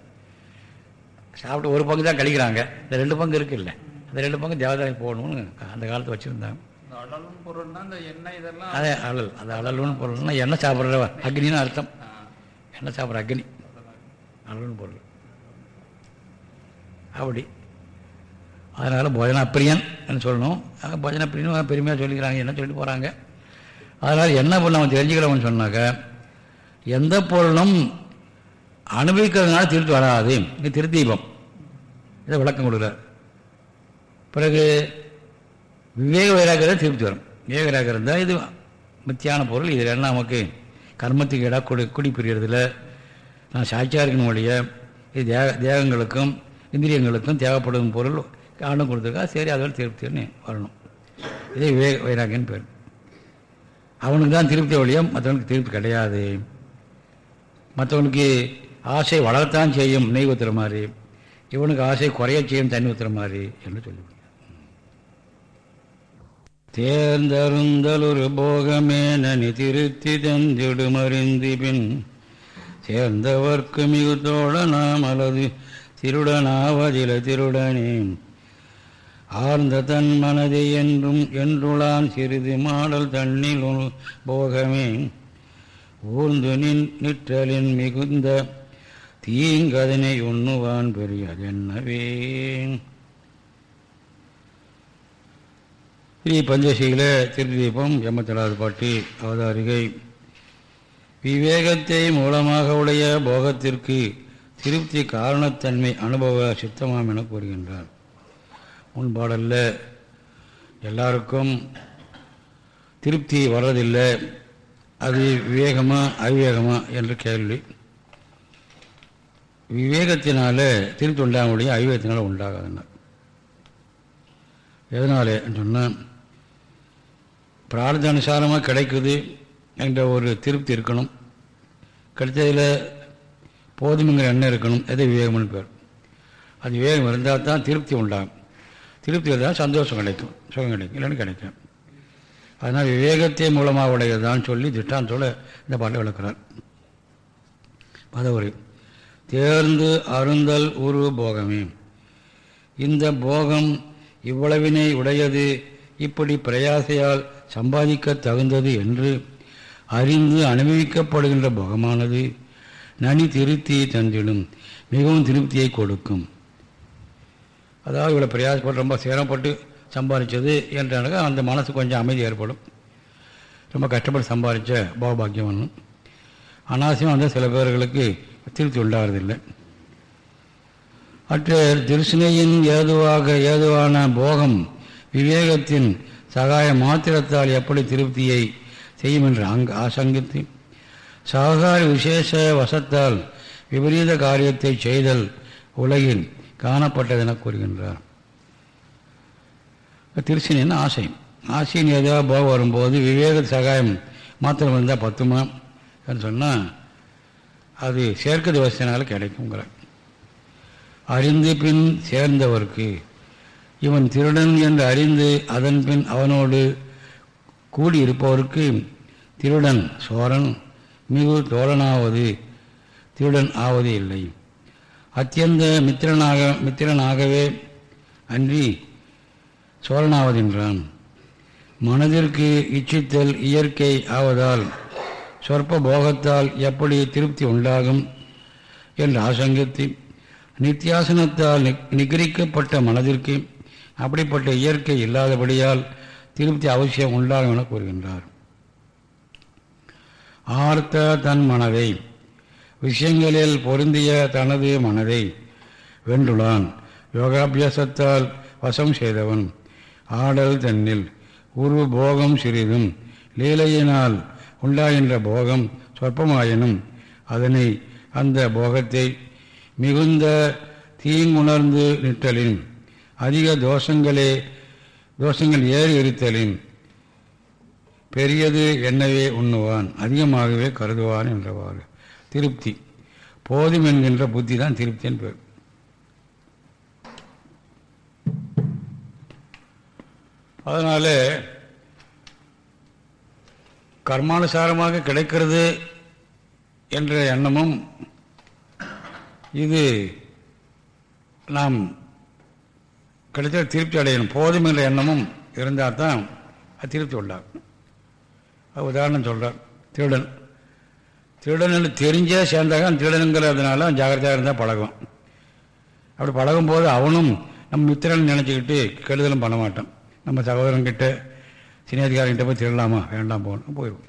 சாப்பிட்டு ஒரு பங்கு தான் கழிக்கிறாங்க. இந்த ரெண்டு பங்கு இருக்குல்ல. அந்த ரெண்டு பங்கு தேவதாசி போடணும்னு அந்த காலத்தில் வச்சுருந்தாங்க. அதே அழல் அது அழலுன்னு பொருள்னா எண்ணெய் சாப்பிட்ற அக்னின்னு அர்த்தம். எண்ணெய் சாப்பிட்ற அக்னி. அழல்னு பொருள். அப்படி. அதனால் போஜனப்பிரியன் சொல்லணும். போஜன பெருமையாக சொல்லிக்கிறாங்க. என்ன சொல்லிட்டு போகிறாங்க அதனால் என்ன பொருள் நம்ம தெரிஞ்சுக்கிறோம்னு சொன்னாக்க எந்த பொருளும் அனுபவிக்கிறதுனால திருத்தி வராது. இது திருத்தீபம். இதை விளக்கம் கொடுக்குறார். பிறகு விவேக வைராக்கியம் திருப்தி வரும். விவேக வைராகிறது தான் இது மித்தியான பொருள். இதில் என்ன நமக்கு கர்மத்துக்கு இடம் குடி குடி பிரியறதில் நான் சாட்சியாக இருக்கணும் ஒழிய இது தேக தேகங்களுக்கும் இந்திரியங்களுக்கும் தேவைப்படும் பொருள். காரணம் கொடுத்துருக்கா? சரி அதோட திருப்தின்னு வரணும். இதே விவேக வைராக்கியன்னு பேர். அவனுக்கு தான் திருப்தி ஒழியம் மற்றவனுக்கு திருப்தி கிடையாது. மற்றவனுக்கு ஆசை வளர்த்தான் செய்யும் நெய் ஊற்றுற மாதிரி. இவனுக்கு ஆசை குறைய செய்யும் தண்ணி ஊற்றுற மாதிரி என்று சொல்லி தேர்ந்தருந்தலுரு போகமே நனி திருத்தி தந்திடுமறிந்து பின் சேர்ந்தவர்க்கு மிகு தோழனாம் அல்லது திருடனாவதில திருடனே ஆர்ந்த தன் மனதை என்றும் என்றுளான் சிறிது மாடல் தண்ணில் போகமே. ஊர்ந்து நின் நிற்றலின் மிகுந்த தீங்கதனை உண்ணுவான் பெரியதென்னவே. ஸ்ரீ பஞ்சசீல திருதீபம் எண்பத்தேழாவது பாட்டி அவதாரிகை. விவேகத்தை மூலமாக உடைய போகத்திற்கு திருப்தி காரணத்தன்மை அனுபவ சித்தமாம் என கூறுகின்றார். முன்பாடல்ல எல்லாருக்கும் திருப்தி வர்றதில்லை. அது விவேகமா அவிவேகமா என்ற கேள்வி. விவேகத்தினால திருப்தி உண்டாக முடியும் அவிவேகத்தினால உண்டாகாதுன்னா எதனால சொன்னால் பிரார்த்த அனுசாரமாக கிடைக்குது என்ற ஒரு திருப்தி இருக்கணும். கிடைச்சதில் போதுமுங்கிற எண்ணம் இருக்கணும். எது விவேகம்னு பேர் அது விவேகம் இருந்தால் தான் திருப்தி உண்டாகும். திருப்தி இருந்தால் சந்தோஷம் கிடைக்கும் சுகம் கிடைக்கும் இல்லைன்னு கிடைக்கும். அதனால் விவேகத்தை மூலமாக உடையதுதான் சொல்லி திட்டாந்தோடு இந்த பாட்டை விளக்குறார். பதவுரை. தேர்ந்து அருந்தல் உரு போகமே. இந்த போகம் இவ்வளவினை உடையது இப்படி பிரயாசையால் சம்பாதிக்க தகுந்தது என்று அறிந்து அனுபவிக்கப்படுகின்ற போகமானது நனி திருப்தியை தந்திடும் மிகவும் திருப்தியை கொடுக்கும். அதாவது இவ்வளோ பிரயாசப்பட்டு ரொம்ப சிரமப்பட்டு சம்பாதிச்சது என்றாக அந்த மனசு கொஞ்சம் அமைதி ஏற்படும். ரொம்ப கஷ்டப்பட்டு சம்பாதிச்ச போகபாக்கியம் ஒன்றும் அனாவசியம் வந்து சில பேர்களுக்கு திருப்தி உண்டாகிறதில்லை. அற்ற திருஷ்ணையின் ஏதுவாக ஏதுவான போகம் விவேகத்தின் சகாய மாத்திரத்தால் எப்படி திருப்தியை செய்யும் என்று அங்கு ஆசங்கித்து சககார விசேஷ வசத்தால் விபரீத காரியத்தை செய்தல் உலகில் காணப்பட்டதென கூறுகின்றார். திருச்சினின் ஆசை? ஆசையின் ஏதோ போக வரும்போது விவேக சகாயம் மாத்திரம் இருந்தால் பத்துமா? சொன்னால் அது சேர்க்க திவசத்தினால் கிடைக்குங்கிற அறிந்து பின் சேர்ந்தவர்க்கு இவன் திருடன் என்று அறிந்து அதன் பின் அவனோடு கூடியிருப்பவருக்கு திருடன் சோரன் மிகு தோழனாவது திருடன் ஆவது இல்லை. அத்தியந்த மித்திரனாக மித்திரனாகவே அன்றி சோழனாவதென்றான். மனதிற்கு இச்சித்தல் இயற்கை ஆவதால் சொற்ப போகத்தால் எப்படி திருப்தி உண்டாகும் என்று ஆசங்கித்து நித்தியாசனத்தால் நிகரிக்கப்பட்ட மனதிற்கு அப்படிப்பட்ட இயற்கை இல்லாதபடியால் திருப்தி அவசியம் உண்டாகும் என கூறுகின்றார். ஆர்த்த தன் மனதை விஷயங்களில் பொருந்திய தனது மனதை வென்றுளான். யோகாபியாசத்தால் வசம் செய்தவன். ஆடல் தன்னில் உருவ போகம் சிறிதும் லீலையினால் உண்டாகின்ற போகம் சொற்பமாயினும் அதனை அந்த போகத்தை மிகுந்த தீங்குணர்ந்து நிற்றலின். அதிக தோஷங்களே தோஷங்கள் ஏறி இருத்தலின் பெரியது என்னவே உண்ணுவான் அதிகமாகவே கருதுவான் என்றவாறு. திருப்தி. போதும் என்கின்ற புத்தி தான் திருப்தின்னு பேர். அதனால் கர்மானுசாரமாக கிடைக்கிறது என்ற எண்ணமும் இது நாம் கிடைத்த திருப்தி அடையணும். போதும் என்ற எண்ணமும் இருந்தால் தான் அது திருப்தி உள்ளார் அது உதாரணம் சொல்கிறார் திருடன். திருடன் தெரிஞ்சே சேர்ந்தாக திருடனுங்கிறதுனால ஜாகிரதையாக இருந்தால் பழகும். அப்படி பழகும்போது அவனும் நம்ம மித்திரன் நினச்சிக்கிட்டு கெடுதலும் பண்ண மாட்டான். நம்ம சகோதரன்கிட்ட சினியாதிகாரங்கிட்ட போய் திருடலாமா? வேண்டாம் போகணும். போயிடும்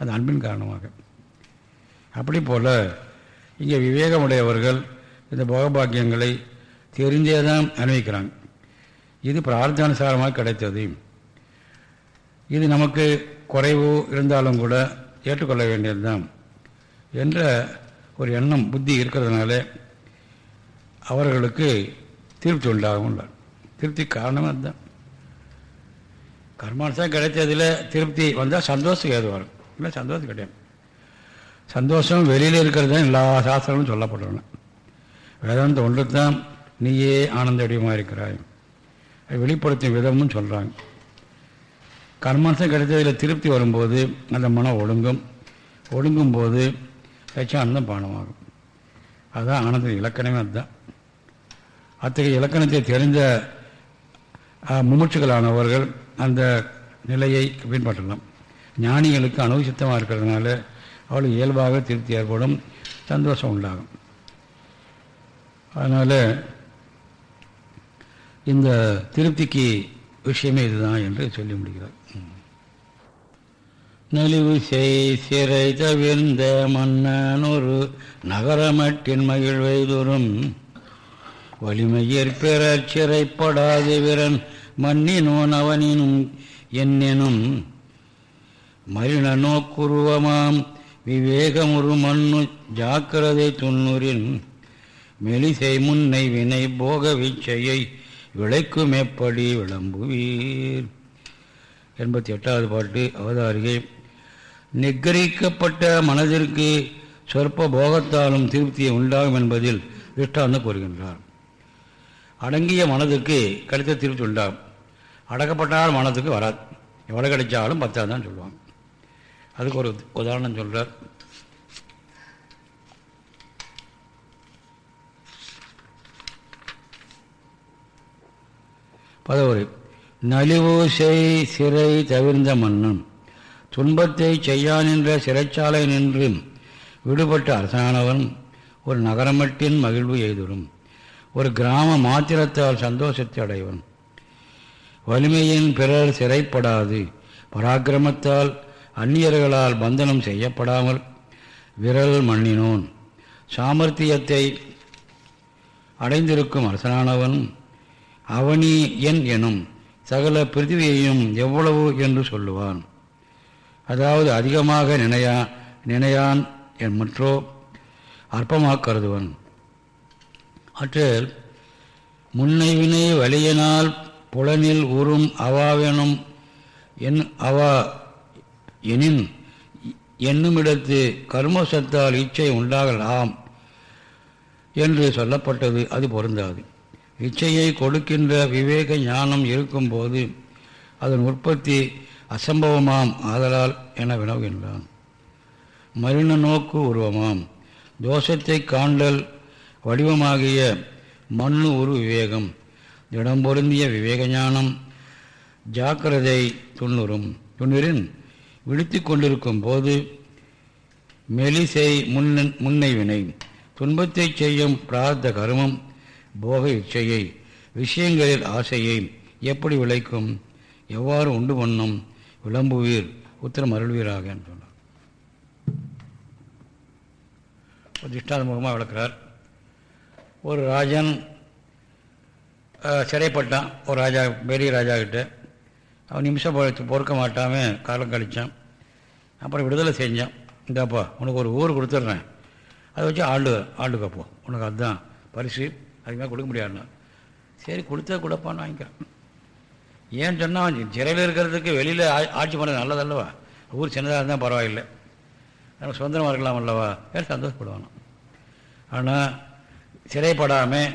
அது அன்பின் காரணமாக. அப்படி போல் இங்கே விவேகமுடையவர்கள் இந்த போகபாக்கியங்களை தெரிஞ்சே தான் அனுபவிக்கிறாங்க. இது பிரார்த்தானுசாரமாக கிடைத்தது. இது நமக்கு குறைவு இருந்தாலும் கூட ஏற்றுக்கொள்ள வேண்டியது தான் என்ற ஒரு எண்ணம் புத்தி இருக்கிறதுனால அவர்களுக்கு திருப்தி உண்டாகும் திருப்தி காரணமாக அதுதான். கர்மானுசம் கிடைத்ததில் திருப்தி வந்தால் சந்தோஷம் ஏது வரும் இல்லை சந்தோஷம் கிடையாது. சந்தோஷம் வெளியில் இருக்கிறது தான் எல்லா சாஸ்திரங்களும் சொல்லப்படுறன. வேதாந்த ஒன்று தான் நீயே ஆனந்த வடிவமாக இருக்கிறாய் வெளிப்படுத்தும் விதமும் சொல்கிறாங்க கர்மானுசம் கிடைத்ததில் திருப்தி வரும்போது அந்த மனம் ஒடுங்கும். ஒடுங்கும் போது லட்சானந்தம் பானமாகும். அதுதான் ஆனந்த இலக்கணமே அதுதான். அத்தகைய இலக்கணத்தை தெரிந்த முமுட்சுகளானவர்கள் அந்த நிலையை பின்பற்றலாம். ஞானிகளுக்கு அனுபவிசித்தமாக இருக்கிறதுனால அவளுக்கு இயல்பாக திருப்தி ஏற்படும் சந்தோஷம் உண்டாகும். அதனால் இந்த திருப்திக்கு விஷயமே இதுதான் என்று சொல்லி முடிகிறார் நெளிவு செய் சிறை தவிர்ந்த மன்னனொரு நகரமட்டின் மகிழ்வைதொரும் வலிமையர் பிறர் சிறைப்படாது விரன் மன்னினோன் அவனினும் என்னெனும். மரிண நோக்குருவமாம் விவேகமுறு மண்ணு ஜாக்கிரதை துண்ணுரின் மெலிசை முன்னை வினை போக விச்சையை விளைக்கும் எப்படி விளம்புவீர். எண்பத்தி எட்டாவது பாட்டு அவதாரிகை நிகரிக்கப்பட்ட மனதிற்கு சொற்ப போகத்தாலும் திருப்தியை உண்டாகும் என்பதில் திருஷ்டாந்தம் கூறுகின்றார். அடங்கிய மனதுக்கு கிடைத்த திருப்தி உண்டாகும் அடக்கப்பட்டால் மனதுக்கு வராது. எவ்வளோ கிடைச்சாலும் பத்தாது தான் சொல்லுவாங்க. அதுக்கு ஒரு உதாரணம் சொல்கிறார் பதவுரை. நலிவு செய் சிறை தவிர்ந்த மன்னன். துன்பத்தை செய்யா நின்ற சிறைச்சாலை நின்று விடுபட்ட அரசானவன் ஒரு நகரமட்டின் மகிழ்வு எய்துடும் ஒரு கிராம மாத்திரத்தால் சந்தோஷத்தை அடைவன். வலிமையின் பிறர் சிறைப்படாது. பராக்கிரமத்தால் அந்நியர்களால் பந்தனம் செய்யப்படாமல் விரல் மண்ணினோன். சாமர்த்தியத்தை அடைந்திருக்கும் அரசனானவன் அவனி என் எனும் சகல பிருத்திவியையும் எவ்வளவு என்று சொல்லுவான். அதாவது அதிகமாக நினையா நினையான் என் மற்றோ அற்பமாக கருதுவன் அற்றில் முன்னைவினை வலியினால் புலனில் உறும் அவாவெனும் என் அவா எனின் என்னுமிடத்து கர்மசத்தால் இச்சை உண்டாகலாம் என்று சொல்லப்பட்டது அது பொருந்தாது. இச்சையை கொடுக்கின்ற விவேக ஞானம் இருக்கும்போது அதன் உற்பத்தி அசம்பவமாம் ஆதலால் என வினவுகின்றான். மருண நோக்கு உருவமாம். தோஷத்தை காண்டல் வடிவமாகிய மண்ணு உரு விவேகம். திடம் பொருந்திய விவேக ஞானம் ஜாக்கிரதை துண்ணுறும் துண்ணிரின் விழித்து கொண்டிருக்கும் போது மெலிசை முன்ன முன்னை வினை துன்பத்தை செய்யும் பிரார்த்த கருமம் போக இச்சையை. விஷயங்களில் ஆசையை எப்படி விளைக்கும்? எவ்வாறு உண்டு பண்ணும்? விளம்புவீர் உத்தரம் அருள்வீராக என்று சொன்னார். திஷ்டாந்தமுகமாக விளக்கிறார். ஒரு ராஜன் சிறைப்பட்டான். ஒரு ராஜா பெரிய ராஜா கிட்ட. அவன் நிமிஷம் பொறுக்க மாட்டாமல் காலம் கழித்தான் அப்புறம் விடுதலை செஞ்சான். இந்தாப்பா உனக்கு ஒரு ஊர் கொடுத்துட்றேன். அதை வச்சு ஆண்டு ஆண்டுக்கப்போ உனக்கு அதுதான் பரிசு. அதுமாதிரி கொடுக்க முடியாதுண்ணா சரி கொடுத்தா கொடுப்பான்னு வாங்கிக்கிறான். ஏன்னு சொன்னால் அவன் சிறையில் இருக்கிறதுக்கு வெளியில் ஆட்சி பண்ணுறது நல்லதல்லவா? ஊர் சின்னதாக இருந்தால் பரவாயில்லை. நம்ம சுதந்திரமாக இருக்கலாம் அல்லவா? வேறு சந்தோஷப்படுவானோ ஆனால் சிறைப்படாமல்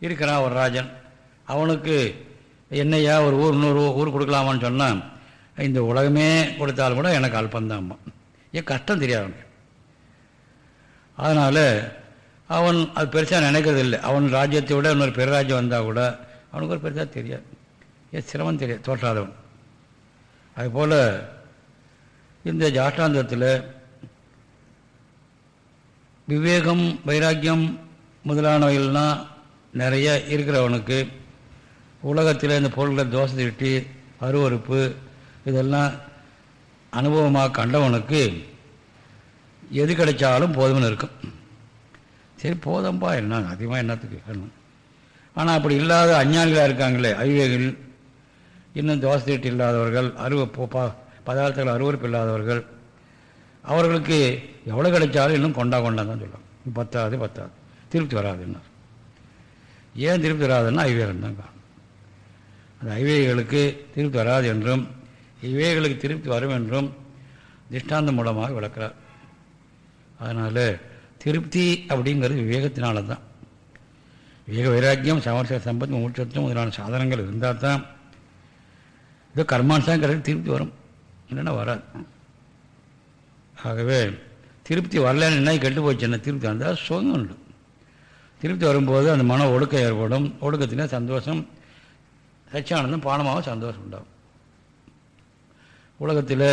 இருக்கிறான் ஒரு ராஜன் அவனுக்கு என்னையா ஒரு ஊர் இன்னொரு ஊர் கொடுக்கலாமான்னு சொன்னால் இந்த உலகமே கொடுத்தாலும் கூட எனக்கு அல்பந்தான் ஏன் கஷ்டம் தெரியாது அவனுக்கு. அதனால் அவன் அது பெருசாக நினைக்கிறது இல்லை அவன் ராஜ்யத்தை விட இன்னொரு பெருராஜ்யம் வந்தால் கூட அவனுக்கு ஒரு பெருசாக தெரியாது. சிரமம் தெரியாது தோற்றாதவன். அதுபோல் இந்த ஜாஷ்டாந்தத்தில் விவேகம் வைராக்கியம் முதலானவைகள்லாம் நிறைய இருக்கிறவனுக்கு உலகத்தில் இந்த பொருள்களை தோசை திட்டி அருவறுப்பு இதெல்லாம் அனுபவமாக கண்டவனுக்கு எது கிடைச்சாலும் போதும்னு இருக்கும். சரி போதும்பா என்ன அதிகமாக என்னத்துக்கு ஆனால் அப்படி இல்லாத அஞ்ஞானிகளாக இருக்காங்களே ஐவேகில் இன்னும் தோசை தீட்டு இல்லாதவர்கள் அருவ பதார்த்தங்கள் அருவறுப்பு இல்லாதவர்கள் அவர்களுக்கு எவ்வளோ கிடைச்சாலும் இன்னும் கொண்டா கொண்டாந்தான் சொல்லுவாங்க. பத்தாது பத்தாது. திருப்தி வராதுன்னு ஏன் திருப்தி வராதுன்னா ஐவேகம் தான் காரணம். அந்த ஐவேகளுக்கு திருப்தி வராது என்றும் இவைகளுக்கு திருப்தி வரும் என்றும் திஷ்டாந்தம் மூலமாக விளக்கிறார். அதனால் திருப்தி அப்படிங்கிறது விவேகத்தினால தான் விவேக வைராக்கியம் சமர்ச சம்பத் மூச்சத்துவம் முதலான சாதனங்கள் இருந்தால் தான் இதோ கர்மானுசாரம் கிடையாது திருப்தி வரும். இல்லைன்னா வராது. ஆகவே திருப்தி வரலன்னு என்ன கெட்டு போச்சுன்னா திருப்தி வந்தால் சுகம் உண்டு. திருப்தி வரும்போது அந்த மன ஒடுக்கம் ஏற்படும். ஒடுக்கத்தினா சந்தோஷம். சச்சியானந்தம் பானமாக சந்தோஷம் உண்டாகும். உலகத்தில்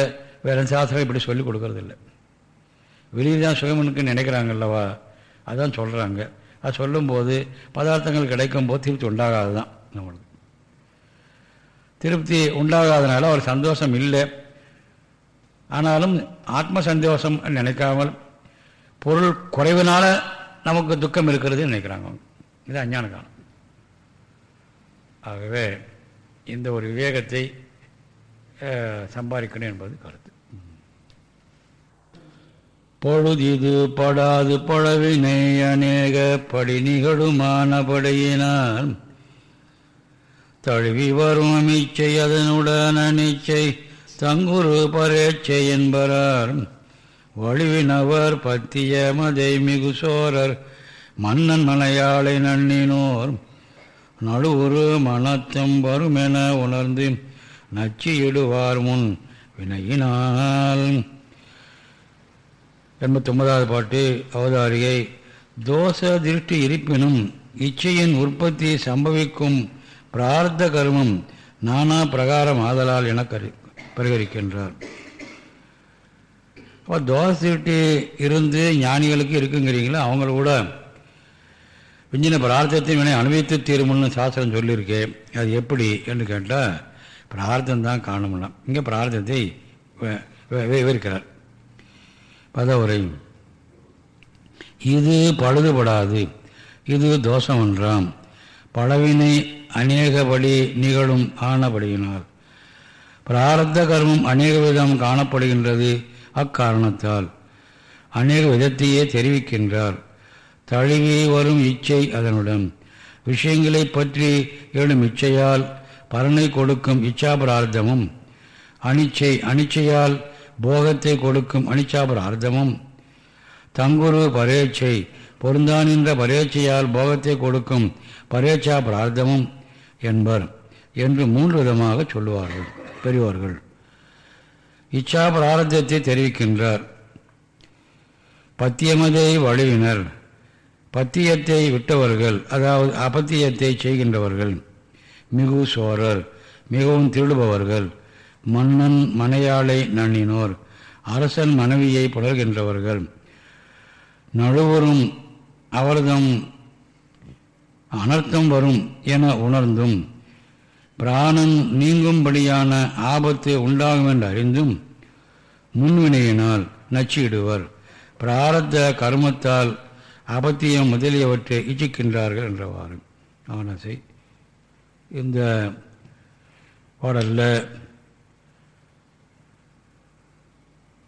வேறு சாஸ்திரம் இப்படி சொல்லிக் கொடுக்கறதில்ல. வெளியில் தான் சுகமனுக்கு நினைக்கிறாங்கல்லவா அதான் சொல்கிறாங்க அது சொல்லும்போது பதார்த்தங்கள் கிடைக்கும் போது திருப்தி உண்டாகாது தான் நம்மளுக்கு. திருப்தி உண்டாகாதனால அவர் சந்தோஷம் இல்லை. ஆனாலும் ஆத்ம சந்தோஷம் நினைக்காமல் பொருள் குறைவினால நமக்கு துக்கம் இருக்கிறது நினைக்கிறாங்க இது அஞ்ஞான காலம். ஆகவே இந்த ஒரு விவேகத்தை சம்பாதிக்கணும் என்பது கருத்து. பொழுதிது படாது பழவினை அநேக படி நிகழுமானபடியினால் தழுவி வரும் இச்சை அதனுடன் அனிச்சை தங்குரு பரேச்சை என்பரார். வழுவினவர் பத்திய மதை மிகு சோரர் மன்னன் மலையாளை நன்னினோர். நடுவுரு மனத்தம் வருமென உணர்ந்து நச்சியிடுவார் முன் வினையினால். எண்பத்தொன்பதாவது பாட்டு அவதாரிகை. தோஷ திருஷ்டி இருப்பினும் இச்சையின் உற்பத்தி சம்பவிக்கும் பிரார்த்த கர்மம் நானா பிரகாரம் ஆதலால் என கரு பரிகரிக்கின்றார். அப்போ தோஷ திருஷ்டி இருந்து ஞானிகளுக்கு இருக்குங்கிறீங்களா? அவங்கள கூட விஞ்சின பிரார்த்தத்தை வினை அனுபவித்து தீருமுன்னு சாஸ்திரம் சொல்லியிருக்கேன் அது எப்படி என்று கேட்டால் பிரார்த்தம் தான் காணமுலாம் இங்கே பிரார்த்தத்தை விவரிக்கிறார். பதவுரை. இது பழுதுபடாது. இது தோஷம் என்றாம் பழவினை அநேகபடி நிகழும் ஆனபடியினால் பிராரத்த கர்மம் அநேக விதம் காணப்படுகின்றது. அக்காரணத்தால் அநேக விதத்தையே தெரிவிக்கின்றார். தழுவி வரும் இச்சை அதனுடன். விஷயங்களை பற்றி எழும் இச்சையால் பலனை கொடுக்கும் இச்சாபிரார்த்தமும். அனிச்சை அனிச்சையால் போகத்தை கொடுக்கும் அனிச்சாபிரார்த்தமும். தங்குரு பரேச்சை பொருந்தான் என்ற பரேட்சையால் போகத்தை கொடுக்கும் பரேட்சா பிரார்த்தமும் என்பர் என்று மூன்று விதமாக சொல்லுவார்கள் பெரியவர்கள் இச்சா பிரார்த்தத்தை தெரிவிக்கின்றார். பத்தியமதை வலுவினர் பத்தியத்தை விட்டவர்கள் அதாவது அபத்தியத்தை செய்கின்றவர்கள் மிகு சோரர் மிகவும் திருடுபவர்கள் மன்னன் மனையாளை நன்னினோர் அரசன் மனைவியை புலர்கின்றவர்கள் நழுவரும் அவர்தம் அனர்த்தம் வரும் என உணர்ந்தும் பிராணன் நீங்கும்படியான ஆபத்து உண்டாகும் என்று அறிந்தும் முன்வினையினால் நச்சிடுவர் பிராரத்த கர்மத்தால் அபத்தியம் முதலியவற்றை இச்சிக்கின்றார்கள் என்றவாறு. ஆனசை இந்த பாடலில்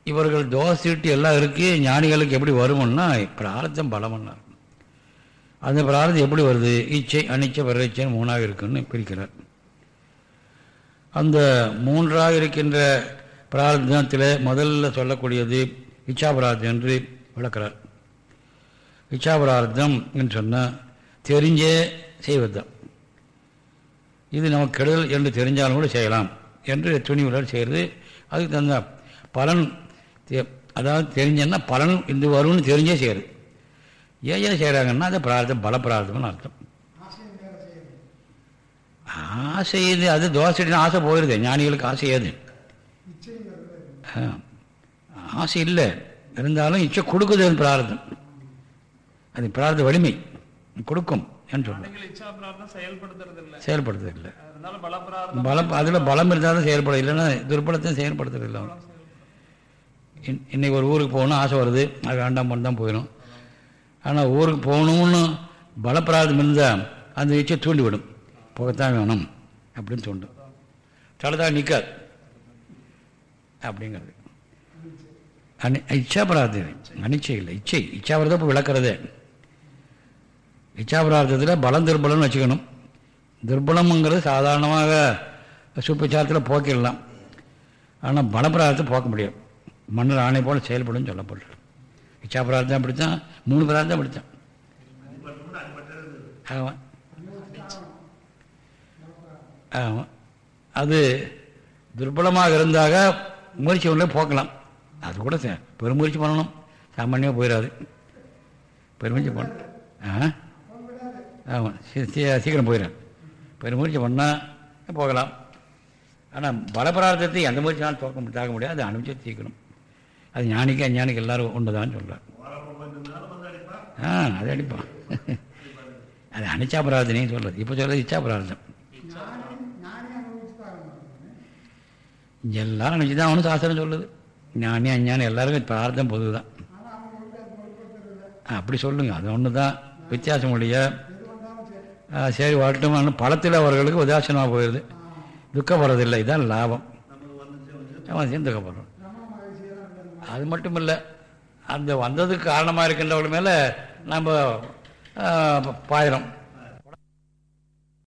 இவர்கள் தோசைட்டு எல்லாம் இருக்கு ஞானிகளுக்கு எப்படி வருமுன்னா பிராரத்தம் பலமன்னார். அந்த பிரார்த்தம் எப்படி வருது? இச்சை அனிச்சை பிறச்சை மூணாக இருக்குன்னு பிரிக்கிறார். அந்த மூன்றாக இருக்கின்ற பிரார்த்தனத்தில் முதல்ல சொல்லக்கூடியது இச்சாபிரார்த்தம் என்று விளக்கிறார். இச்சாபிரார்த்தம் என்று சொன்னால் தெரிஞ்சே செய்வது இது நமக்கு கெடுதல் என்று தெரிஞ்சாலும் கூட செய்யலாம் என்று துணிவுடன் செய்கிறது அதுக்கு தகுந்த பலன் அதாவது தெரிஞ்சேன்னா பலன் இந்த வரும்னு தெரிஞ்சே செய்கிறது ஏன் ஏன் செய்கிறாங்கன்னா அது பிரார்த்தம் பல பிரார்த்தம்னு அர்த்தம். ஆசை இது அது தோசைன்னு ஆசை போயிடுது ஞானிகளுக்கு ஆசை ஏது? ஆசை இல்லை. இருந்தாலும் இச்சை கொடுக்குது அது பிரார்த்தம். அது பிரார்த்த வலிமை. கொடுக்கும் என்று சொல்லுவோம் செயல்படுத்துறது இல்லை பலம் அதில் பலம் இருந்தால் தான் செயல்பட இல்லைன்னா துர்பலத்தையும் செயல்படுத்துறது இல்லை இன்றைக்கி ஒரு ஊருக்கு போகணும் ஆசை வருது. அது வேண்டாம் பண்ண தான் போயிடும் ஆனால் ஊருக்கு போகணும்னு பலப்பிராதம் இருந்தால் அந்த நிச்சயம் தூண்டிவிடும். போகத்தான் வேணும் அப்படின்னு தோண்டும். தலைதான் நிற்காது அப்படிங்கிறது. அனி இச்சாபராதம் அனிச்சை இல்லை. இச்சை இச்சாபரதம் இப்போ விளக்குறதே. இச்சாபராதத்தில் பலம் துர்பலம்னு வச்சுக்கணும். துர்பலம்ங்கிறது சாதாரணமாக சுப்பச்சாரத்தில் போக்கிடலாம். ஆனால் பலப்பிராரத்தை போக்க முடியும் மன்னர் ஆணை போல செயல்படும் சொல்லப்பட்டு இச்சாபிரார்த்தம் அப்படித்தான் மூணு பிரார்த்தம் அப்படித்தான் ஆமாம் ஆமாம் அது துர்பலமாக இருந்தாக முயற்சி ஒன்றே போக்கலாம். அது கூட பெருமுயற்சி பண்ணணும். சாமானியமாக போயிடாது. பெருமுயற்சி பண்ண ஆ? ஆமாம் சீக்கிரம் போயிடும் பெருமுயற்சி பண்ணால் போகலாம். ஆனால் பலபிரார்த்தத்தை எந்த முயற்சினாலும் தோக்க தாக்க முடியாது. அதை அனுப்பிச்சு தீக்கணும். அது ஞானிக்கு அஞ்ஞானிக்கு எல்லாரும் ஒன்றுதான் சொல்கிறார் ஆ அதை அடிப்பான். அது அனிச்சா பிரார்த்தனையும் சொல்கிறது இப்போ சொல்கிறது இச்சா பிரார்த்தம் எல்லாரும் அனுப்பிச்சு தான் அவனு சாஸ்திரம் சொல்லுது. ஞானி அஞ்ஞானி எல்லாருக்கும் பிரார்த்தம் பொது தான் அப்படி சொல்லுங்க. அது ஒன்று தான் வித்தியாசம் உடைய சரி வரட்டும் பழத்தில் அவர்களுக்கு உதாசீனமாக போயிடுது துக்கப்படுறதில்லை இதுதான் லாபம். அவன் துக்கப்படுறோம் அது மட்டும் இல்லை அந்த வந்ததுக்கு காரணமாக இருக்கின்றவர்கள் மேலே நம்ம பாயிரம்.